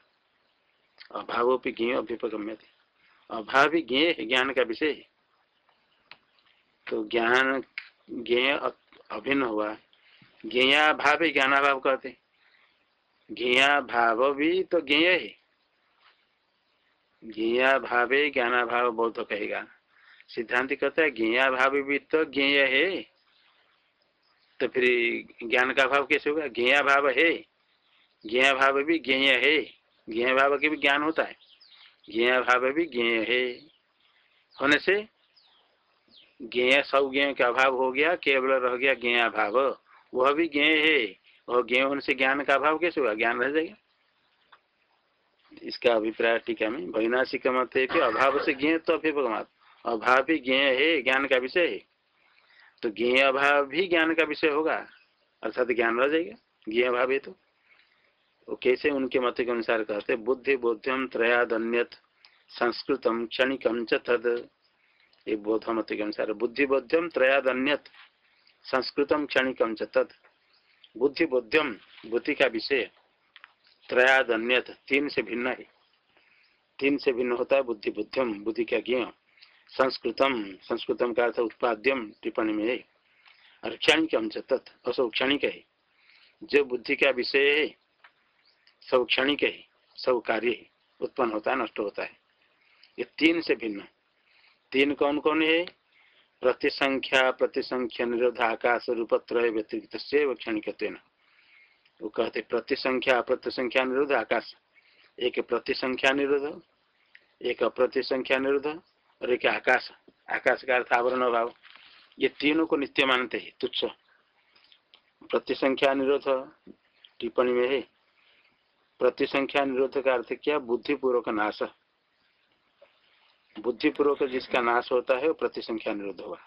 अभाव भी ज्ञ अभ्युपगम्य थे अभाव भी ज्ञ है, ज्ञान का विषय है। तो ज्ञान ज्ञ अभिन्न हुआ। ज्ञा भाव ही ज्ञानाभाव कहते। ज्ञा भाव भी तो ज्ञ है। ज्ञा भाव ज्ञानाभाव बहुत कहेगा। सिद्धांत कहता है ज्ञा भाव भी तो ज्ञेय है। तो फिर ज्ञान का भाव कैसे होगा? ज्ञा भाव है। ज्ञा भाव भी ज्ञेय है। ज्ञ भाव के भी ज्ञान होता है। ज्ञ भाव भी ज्ञ है। होने से ज्ञ सब ज्ञ का अभाव हो गया, केवल रह गया ज्ञ भाव। वह भी ज्ञ है। वह ज्ञ होने से ज्ञान का अभाव कैसे होगा? ज्ञान रह जाएगा। इसका अभिप्राय टीका में, वैनाशिक मत है कि अभाव से ज्ञ तो अभिपगमात अभाव भी ज्ञ है, ज्ञान का विषय है। तो ज्ञ अभाव भी ज्ञान का विषय होगा, अर्थात ज्ञान रह जाएगा ज्ञ अभाव है तो। वो कैसे उनके मत के अनुसार कहते बुद्धि बोध्यम त्रयादन्यत, संस्कृतम क्षणिकम च तद। ये बोध मत के अनुसार, बुद्धि बोध्यम त्रयादन्यत, संस्कृतम क्षणिकम च तद। बुद्धि बोध्यम, बुद्धि का विषय, त्रयादन्यत, तीन से भिन्न है। तीन से भिन्न होता है बुद्धि बुद्धिम बुद्धि का ज्ञ संस्कृतम संस्कृतम का अर्थ उत्पाद्यम, टिप्पणी में है। और क्षणिकम च तत् क्षणिक है। जो बुद्धि का विषय है, सब क्षणिक है, सब कार्य उत्पन्न होता है, नष्ट होता है। ये तीन से भिन्न। तीन कौन कौन है? प्रतिसंख्या प्रतिसंख्या, निरोध, आकाश रूप त्रय व्यतिरिक्त क्षणिक वो कहते प्रतिसंख्या प्रतिसंख्या, निरोध, आकाश। एक प्रतिसंख्या, निरोध। एक अप्रतिसंख्या निरोध। और एक आकाश आकाश का अर्थ आवरण अभाव ये तीनों को नित्य मानते हैं, तुच्छ। प्रतिसंख्या निरोध, टिप्पणी में है। प्रतिसंख्या निरोध का अर्थ क्या? बुद्धिपूर्वक नाश। बुद्धिपूर्वक जिसका नाश होता है, वो प्रतिसंख्या निरोध हुआ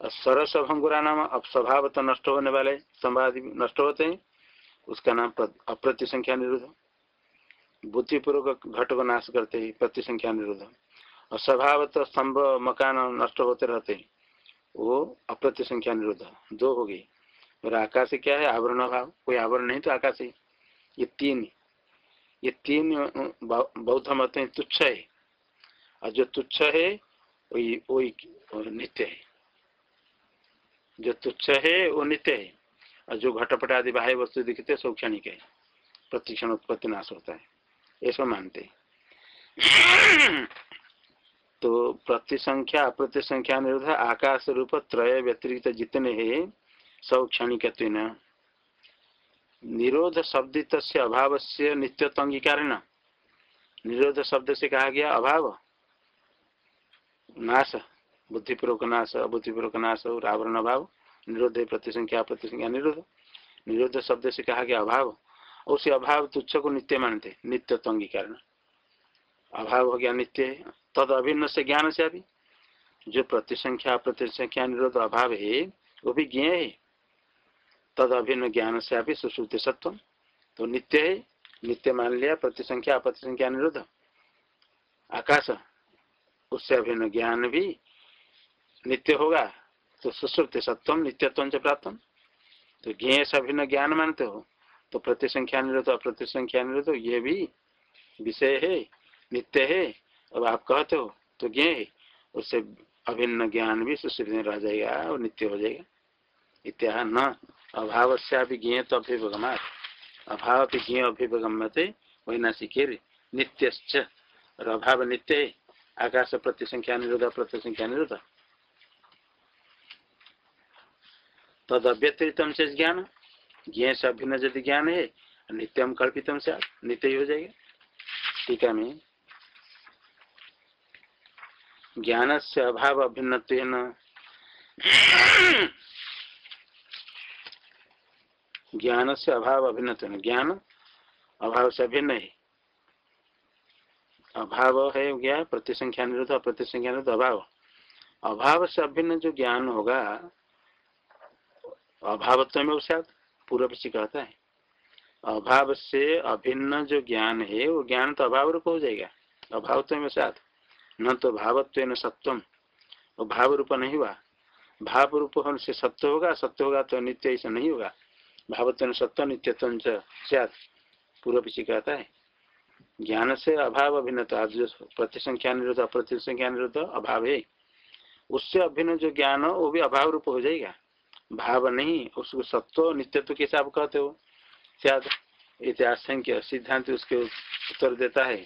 और सरस भंगुरा नाम अब स्वभाव तो नष्ट होने वाले संवाद नष्ट होते हैं, उसका नाम अप्रतिसंख्या निरोध। बुद्धिपूर्वक घट को नाश करते हैं, प्रतिसंख्या निरोध। स्वभाव तो स्तंभ मकान नष्ट होते रहते हैं। वो अप्रतिसंख्या निरोध दो हो गई। और आकाश क्या है? आवरण भाव। कोई आवरण नहीं तो आकाश है। ये तीन ये तीन बौद्ध मत में तुच्छ है। और जो तुच्छ है, वही वही नित्य है। जो तुच्छ है, वो नित्य है। और जो घटपट आदि बाह्य वस्तु दिखते शैक्षणिक है। प्रतिक्षण उत्पत्ति नाश होता है। ऐसा मानते तो प्रतिसंख्या, अप्रतिसंख्या निरोध आकाश रूप त्रय व्यतिरिक्त जितने हैं, सब क्षणिक निरोध शब्द अभाव से नित्यत्व अंगीकार निरोध शब्द से कहा गया अभाव? नाश, बुद्धिपूर्वक नाश, अबुद्धिपूर्वक नाश और आवरण अभाव। निरोध प्रतिसंख्या प्रतिसंख्या निरोध। निरोध शब्द से कहा गया अभाव। उसे अभाव तुच्छ को नित्य मानते, नित्यत्व अंगीकार अभाव हो गया नित्य है। तद अभिन्न से ज्ञान से अभी। जो प्रतिसंख्या प्रतिसंख्या निरोध अभाव है, वो भी ज्ञ है। तद अभिन्न ज्ञान से अभी सुश्रुति सत्व तो नित्य है। नित्य मान लिया, प्रतिसंख्या प्रतिसंख्या निरोध। आकाश, उससे अभिन्न ज्ञान भी नित्य होगा। तो सुश्रुति सत्वम नित्यत्व से प्राप्त तो ज्ञ से अभिन्न ज्ञान मानते हो तो प्रतिसंख्या निरोध अप्रतिसंख्या निरोध, ये भी विषय है। नित्य है, अब आप कहते हो तो ज्ञ है। उससे अभिन्न ज्ञान भी सुश्रुति में रह जाएगा और नित्य हो जाएगा। इत्या न। अभाव से अभी ज्ञ तो अभ्युपगमात अभाव भी ज्ञ अभ्युपगम्यते वही न सीखे नित्य अभाव नित्य है। आकाश प्रतिसंख्या निरोध प्रतिसंख्या निरोध। तद अव्यतिरितम से ज्ञान। ज्ञ से अभिन्न यदि ज्ञान है नित्यम कल्पितम से नित्य ही हो जाएगा। टीका में ज्ञान से अभाव अभिन्न ज्ञान से अभाव अभिन्न ज्ञान अभाव से अभिन्न है। अभाव है क्या प्रतिसंख्या निरुद्ध प्रतिसंख्या निरुद्ध अभाव। अभाव से अभिन्न जो ज्ञान होगा, अभावत्व में उससे पूर्व से कहता है। अभाव से अभिन्न जो ज्ञान है, वो ज्ञान तो अभाव रूप हो जाएगा। अभावत्व में साथ न तो भावत्व न सत्वम। वो भाव रूप नहीं हुआ भाव रूप होने से सत्य होगा सत्य होगा तो नित्य ऐसा नहीं होगा। भावत्व सत्य नित्यत्व पूर्व पीछे कहता है ज्ञान से अभाव अभिन्नता। जो प्रतिसंख्या निरुद्ध अप्रतिसंख्या निरुद्ध अभाव है। उससे अभिन्न जो ज्ञान हो, वो भी अभाव रूप हो जाएगा। भाव नहीं, उसको सत्व, नित्यत्व कैसे आप कहते हो। शायद इतिहासंख्य सिद्धांत उसके उत्तर देता है।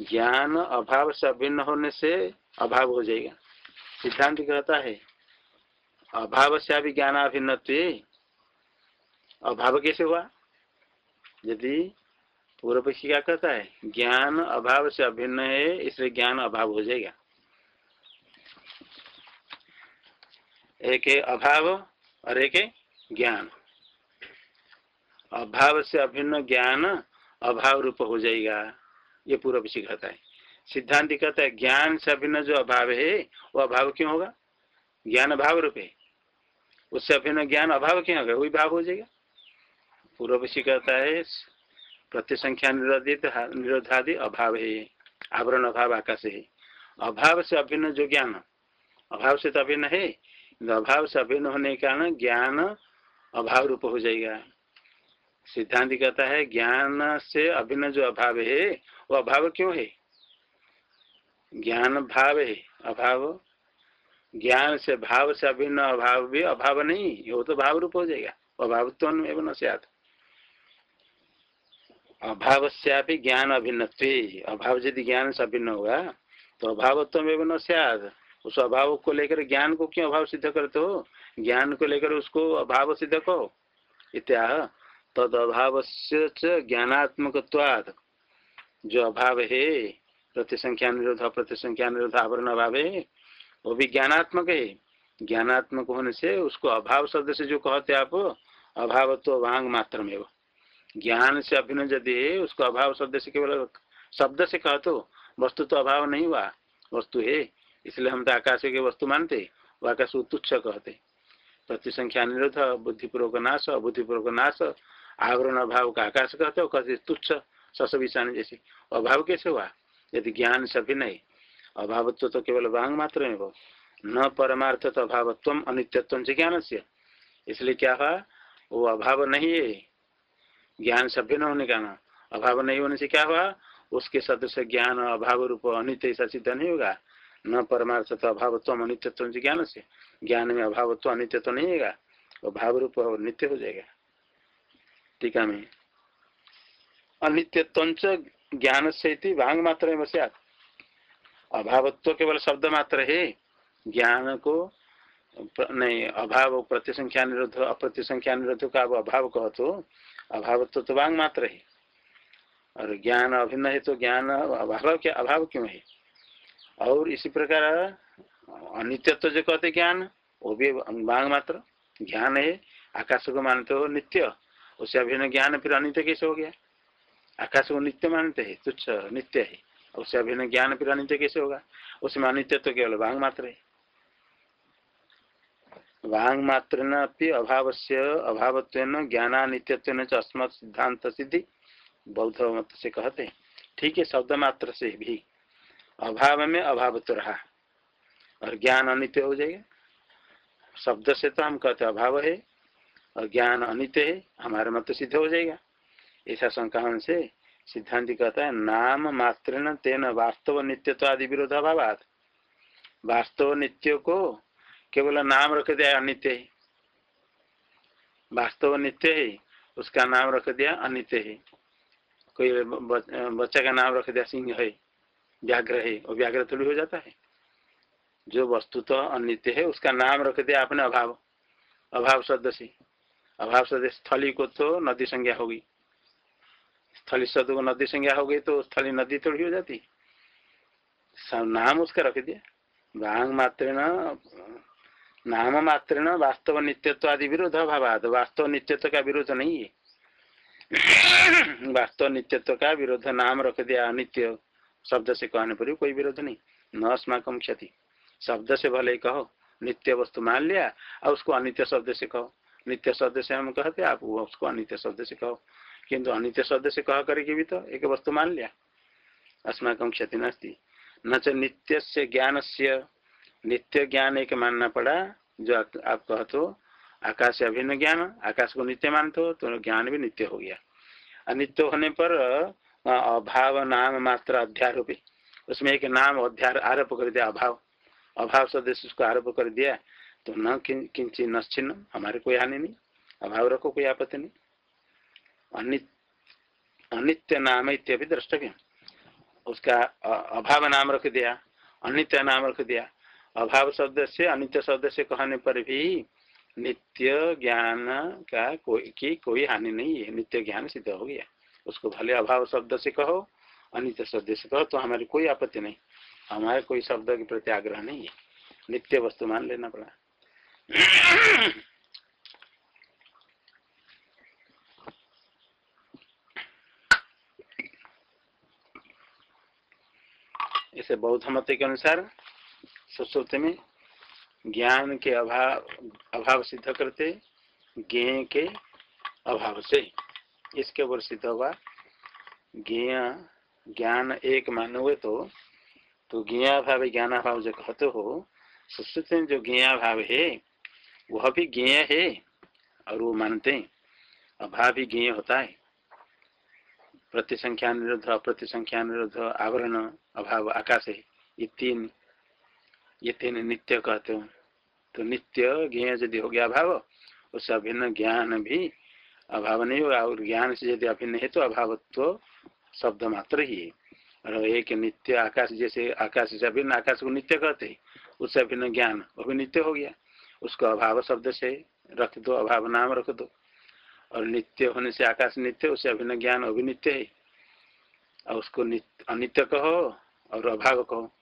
ज्ञान अभाव से अभिन्न होने से अभाव हो जाएगा। सिद्धांत कहता है, अभाव से अभी ज्ञान अभिन्न अभाव कैसे हुआ? यदि पूर्व पक्षी क्या कहता है, ज्ञान अभाव से अभिन्न है, इसलिए ज्ञान अभाव हो जाएगा। एक है अभाव और एक है ज्ञान। अभाव से अभिन्न ज्ञान अभाव रूप हो जाएगा। ये पूर्व पक्षी कहता है। सिद्धांत कहता है, ज्ञान से अभिन्न जो अभाव है, वो अभाव क्यों होगा? ज्ञान अभाव रूप है। उससे अभिन्न ज्ञान अभाव क्यों होगा? वही भाव हो जाएगा। पूर्व पक्षी कहता है, प्रतिसंख्या निरोधित, निरोधादि अभाव है। आवरण अभाव आकाश है। अभाव से अभिन्न जो ज्ञान, अभाव से तो अभिन्न है अभाव से अभिन्न होने के कारण ज्ञान अभाव रूप हो जाएगा। सिद्धांत कहता है, ज्ञान से अभिन्न जो अभाव है, वो अभाव क्यों है? ज्ञान भाव है, अभाव। ज्ञान से भाव से अभिन्न अभाव भी अभाव नहीं, वो तो भाव रूप हो जाएगा। अभाव तो न से आता अभाव से ज्ञान अभिन्न अभाव यदि ज्ञान से अभिन्न होगा तो अभावत्व में न सियाद उस अभाव को लेकर ज्ञान को क्यों अभाव सिद्ध करते हो? ज्ञान को लेकर उसको अभाव सिद्ध कहो इत्या तद अभाव से ज्ञानात्मक जो अभाव है प्रतिसंख्या निरोध प्रतिसंख्या निरोध आवरण अभाव है, वो भी ज्ञानात्मक है। ज्ञानात्मक होने से उसको अभाव शब्द से जो कहते आप अभाव तो वांग मात्र में वो। ज्ञान से अभिन्न यदि है, उसको अभाव शब्द से केवल शब्द से कह तो वस्तु तो अभाव नहीं हुआ, वस्तु है। इसलिए हम तो आकाश के वस्तु मानते, वो आकाश तुच्छ कहते। प्रतिसंख्या निरोध बुद्धिपूर्वक नाश अबुद्धिपूर्वक नाश आवरण अभाव का आकाश कहते हो, कहते तुच्छ सस विषाण जैसे। अभाव कैसे हुआ? यदि ज्ञान से नहीं, अभावत्व तो केवल वांग मात्र में हो न परमार्थ तो अभावत्व अनित्यत्व से ज्ञान से इसलिए क्या हुआ? वो अभाव नहीं है। ज्ञान सभ्य न होने का ना। अभाव नहीं होने से क्या हुआ? उसके सदस्य ज्ञान अभाव रूप अनित्य ऐसा सिद्ध नहीं होगा। न परमार्थ तो अभावत्व अनित्यत्व से ज्ञान से ज्ञान में अभावत्व अनित्य तो नहीं होगा। वो भाव रूप नित्य हो जाएगा। टीका में। अनित्यत्व ज्ञान से भाँग मात्र में बस अभावत्व केवल शब्द मात्र है ज्ञान को नहीं अभाव प्रतिसंख्या निरोध अप्रतिसंख्या निरोध का अभाव कहो तो अभावत्व तो, वांग मात्र है। और ज्ञान अभिन्न है तो ज्ञान अभाव क्या अभाव क्यों है? और इसी प्रकार अनित्यत्व जो कहते ज्ञान वो भी वांग मात्र। ज्ञान है आकाश को मानते हो नित्य। उससे अभिन्न ज्ञान फिर अनित्य कैसे हो गया? आकाश को नित्य मानते है, तुच्छ नित्य है। उससे अभिन्न ज्ञान फिर अनित्य कैसे होगा? उसमें अनित्य तो केवल वांग मात्र है। वांग मात्र अभाव से अभाव ज्ञानानित्यत्व अस्मत् सिद्धांत सिद्धि बौद्ध मत से कहते हैं। ठीक है, शब्द मात्र से भी। अभाव में अभाव तो रहा। और ज्ञान अनित्य हो जाएगा। शब्द से तो हम कहते अभाव है। और ज्ञान अनित्य है, हमारे मत सिद्ध हो जाएगा। ऐसा संक्रमण से सिद्धांत कहता है, नाम मात्र तेन वास्तव नित्यत्व आदि विरोधाभावात। वास्तव नित्य को केवल नाम रख दिया अनित्य है। वास्तव नित्य है, उसका नाम रख दिया अनित्य है। कोई बच्चा का नाम रख दिया सिंह है, व्याघ्र है, वो व्याघ्र थोड़ी हो जाता है। जो वस्तु तो अनित्य है, उसका नाम रख दिया आपने अभाव। अभाव शब्द से। अभाव शब्द स्थली को तो नदी संज्ञा होगी। स्थली शब्द को नदी संज्ञा हो गई तो स्थली नदी थोड़ी हो जाती। नाम उसका रख दिया। वांग मात्र नाम मात्र वास्तव नित्यत्व आदि विरोध अभाव वास्तव नित्यत्व का विरोध नहीं है। वास्तव नित्यत्व का विरोध नाम रख दिया। अनित्य शब्द से कहने पर कोई विरोध नहीं। न अस्माकम क्षति। शब्द से भले ही कहो, नित्य वस्तु मान लिया, और उसको अनित्य शब्द से कहो। नित्य शब्द से हम कहते आप उसको अनित्य शब्द से कहो। किंतु अनित्य शब्द से कह करके भी तो एक वस्तु मान लिया। अस्माकम क्षति नस्ती। न च नित्य से ज्ञान से नित्य ज्ञान एक मानना पड़ा, जो आप कह तो आकाश अभिन्न ज्ञान आकाश को नित्य मानते हो तो ज्ञान भी नित्य हो गया। अनित्य होने पर अभाव नाम मात्र अध्यारोपी। उसमें एक नाम अध्यार आरोप कर दिया, अभाव। अभाव सदस्य उसको आरोप कर दिया तो न किंचित नश्चिन्न, हमारे कोई हानि नहीं अभाव रखो कोई आपत्ति नहीं। अनित्य नाम इत्यादि द्रष्टव्य उसका अभाव नाम रख दिया, अनित्य नाम रख दिया। अभाव शब्द से अनित्य शब्द से कहने पर भी नित्य ज्ञान का कोई, की कोई हानि नहीं है। नित्य ज्ञान सिद्ध हो गया। उसको भले अभाव शब्द से कहो, अनित्य शब्द से कहो तो हमारी कोई आपत्ति नहीं। हमारे कोई शब्द के प्रति आग्रह नहीं है। नित्य वस्तु मान लेना पड़ा। इसे बौद्ध मत के अनुसार सुश्रुत में ज्ञान के अभाव अभाव सिद्ध करते ज्ञ के अभाव से। इसके ऊपर सिद्ध होगा ज्ञ ज्ञान एक मानो हुए तो तो ज्ञाभाव ज्ञानाभाव जो कहते हो सुश्रुत में जो ज्ञाभाव है वह भी ज्ञ है और वो मानते हैं। अभाव भी ज्ञ होता है। प्रतिसंख्या निरुद्ध अप्रतिसंख्या निरुद्ध आवरण, अभाव, आकाश है। ये तीन ये तीन नित्य कहते हो। तो नित्य ज्ञ यदि हो गया अभाव, उससे अभिन्न ज्ञान भी अभाव नहीं होगा। और ज्ञान से यदि अभिन्न है तो अभावत्व शब्द मात्र ही है। और एक नित्य आकाश जैसे आकाश से अभिन्न आकाश को नित्य कहते हैं, उससे अभिन्न ज्ञान, वो भी नित्य हो गया। उसको अभाव शब्द से रख दो, अभाव नाम रख दो। और नित्य होने से आकाश नित्य उससे अभिन्न ज्ञान अभिनित्य है। और उसको अनित्य कहो और अभाव कहो।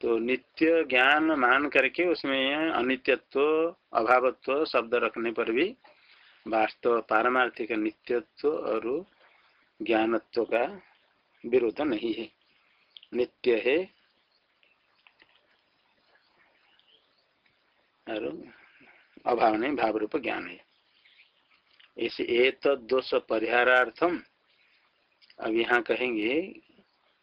तो नित्य ज्ञान मान करके उसमें अनित्यत्व, अभावत्व शब्द रखने पर भी वास्तव पारमार्थिक नित्यत्व और ज्ञानत्व का विरोध नहीं है। नित्य है। और अभाव नहीं भाव रूप ज्ञान है। इसे एक दोष परिहारार्थम अब यहाँ कहेंगे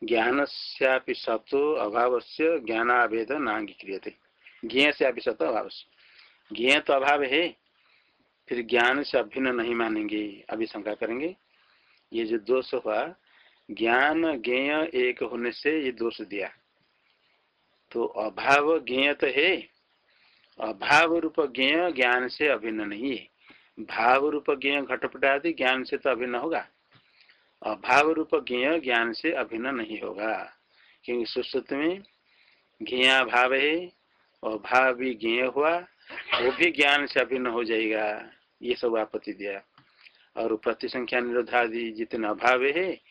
ज्ञान सतो अभाव से ज्ञानाभेद नांगीक्रिय ज्ञ से सतो अभाव से ज्ञ तो अभाव है, फिर ज्ञान से अभिन्न नहीं मानेंगे, अभी शंका करेंगे। ये जो दोष हुआ, ज्ञान ज्ञेय एक होने से ये दोष दिया। तो अभाव ज्ञेय तो है अभाव रूप ज्ञ ज्ञान से अभिन्न नहीं है। भाव रूप ज्ञेय घटपट आदि ज्ञान से तो अभिन्न होगा। अभाव रूप ज्ञेय ज्ञान से अभिन्न नहीं होगा। क्योंकि सुश्रुत में ज्ञा भाव है अभाव भी ज्ञेय हुआ, वो भी ज्ञान से अभिन्न हो जाएगा। ये सब आपत्ति दिया। और प्रति प्रतिसंख्या निरोधादि जितने अभाव है,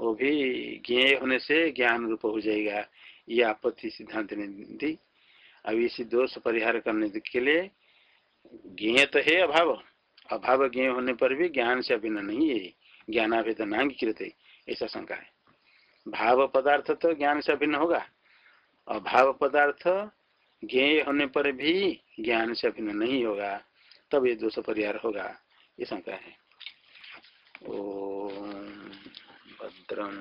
वो भी ज्ञ होने से ज्ञान रूप हो जाएगा। ये आपत्ति सिद्धांत ने दी। अब इसी दोष परिहार करने के लिए ज्ञेय तो है अभाव। अभाव ज्ञेय होने पर भी ज्ञान से अभिन्न नहीं है। ज्ञानाभेद नांगीकृत ऐसा शंका है। भाव पदार्थ तो ज्ञान से अभिन्न होगा। अभाव पदार्थ ज्ञेय होने पर भी ज्ञान से अभिन्न नहीं होगा, तब ये दोष परिहार होगा, ये शंका है। ओ भद्रम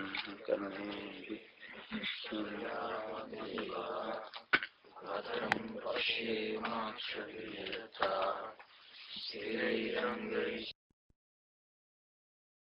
करने भद्रं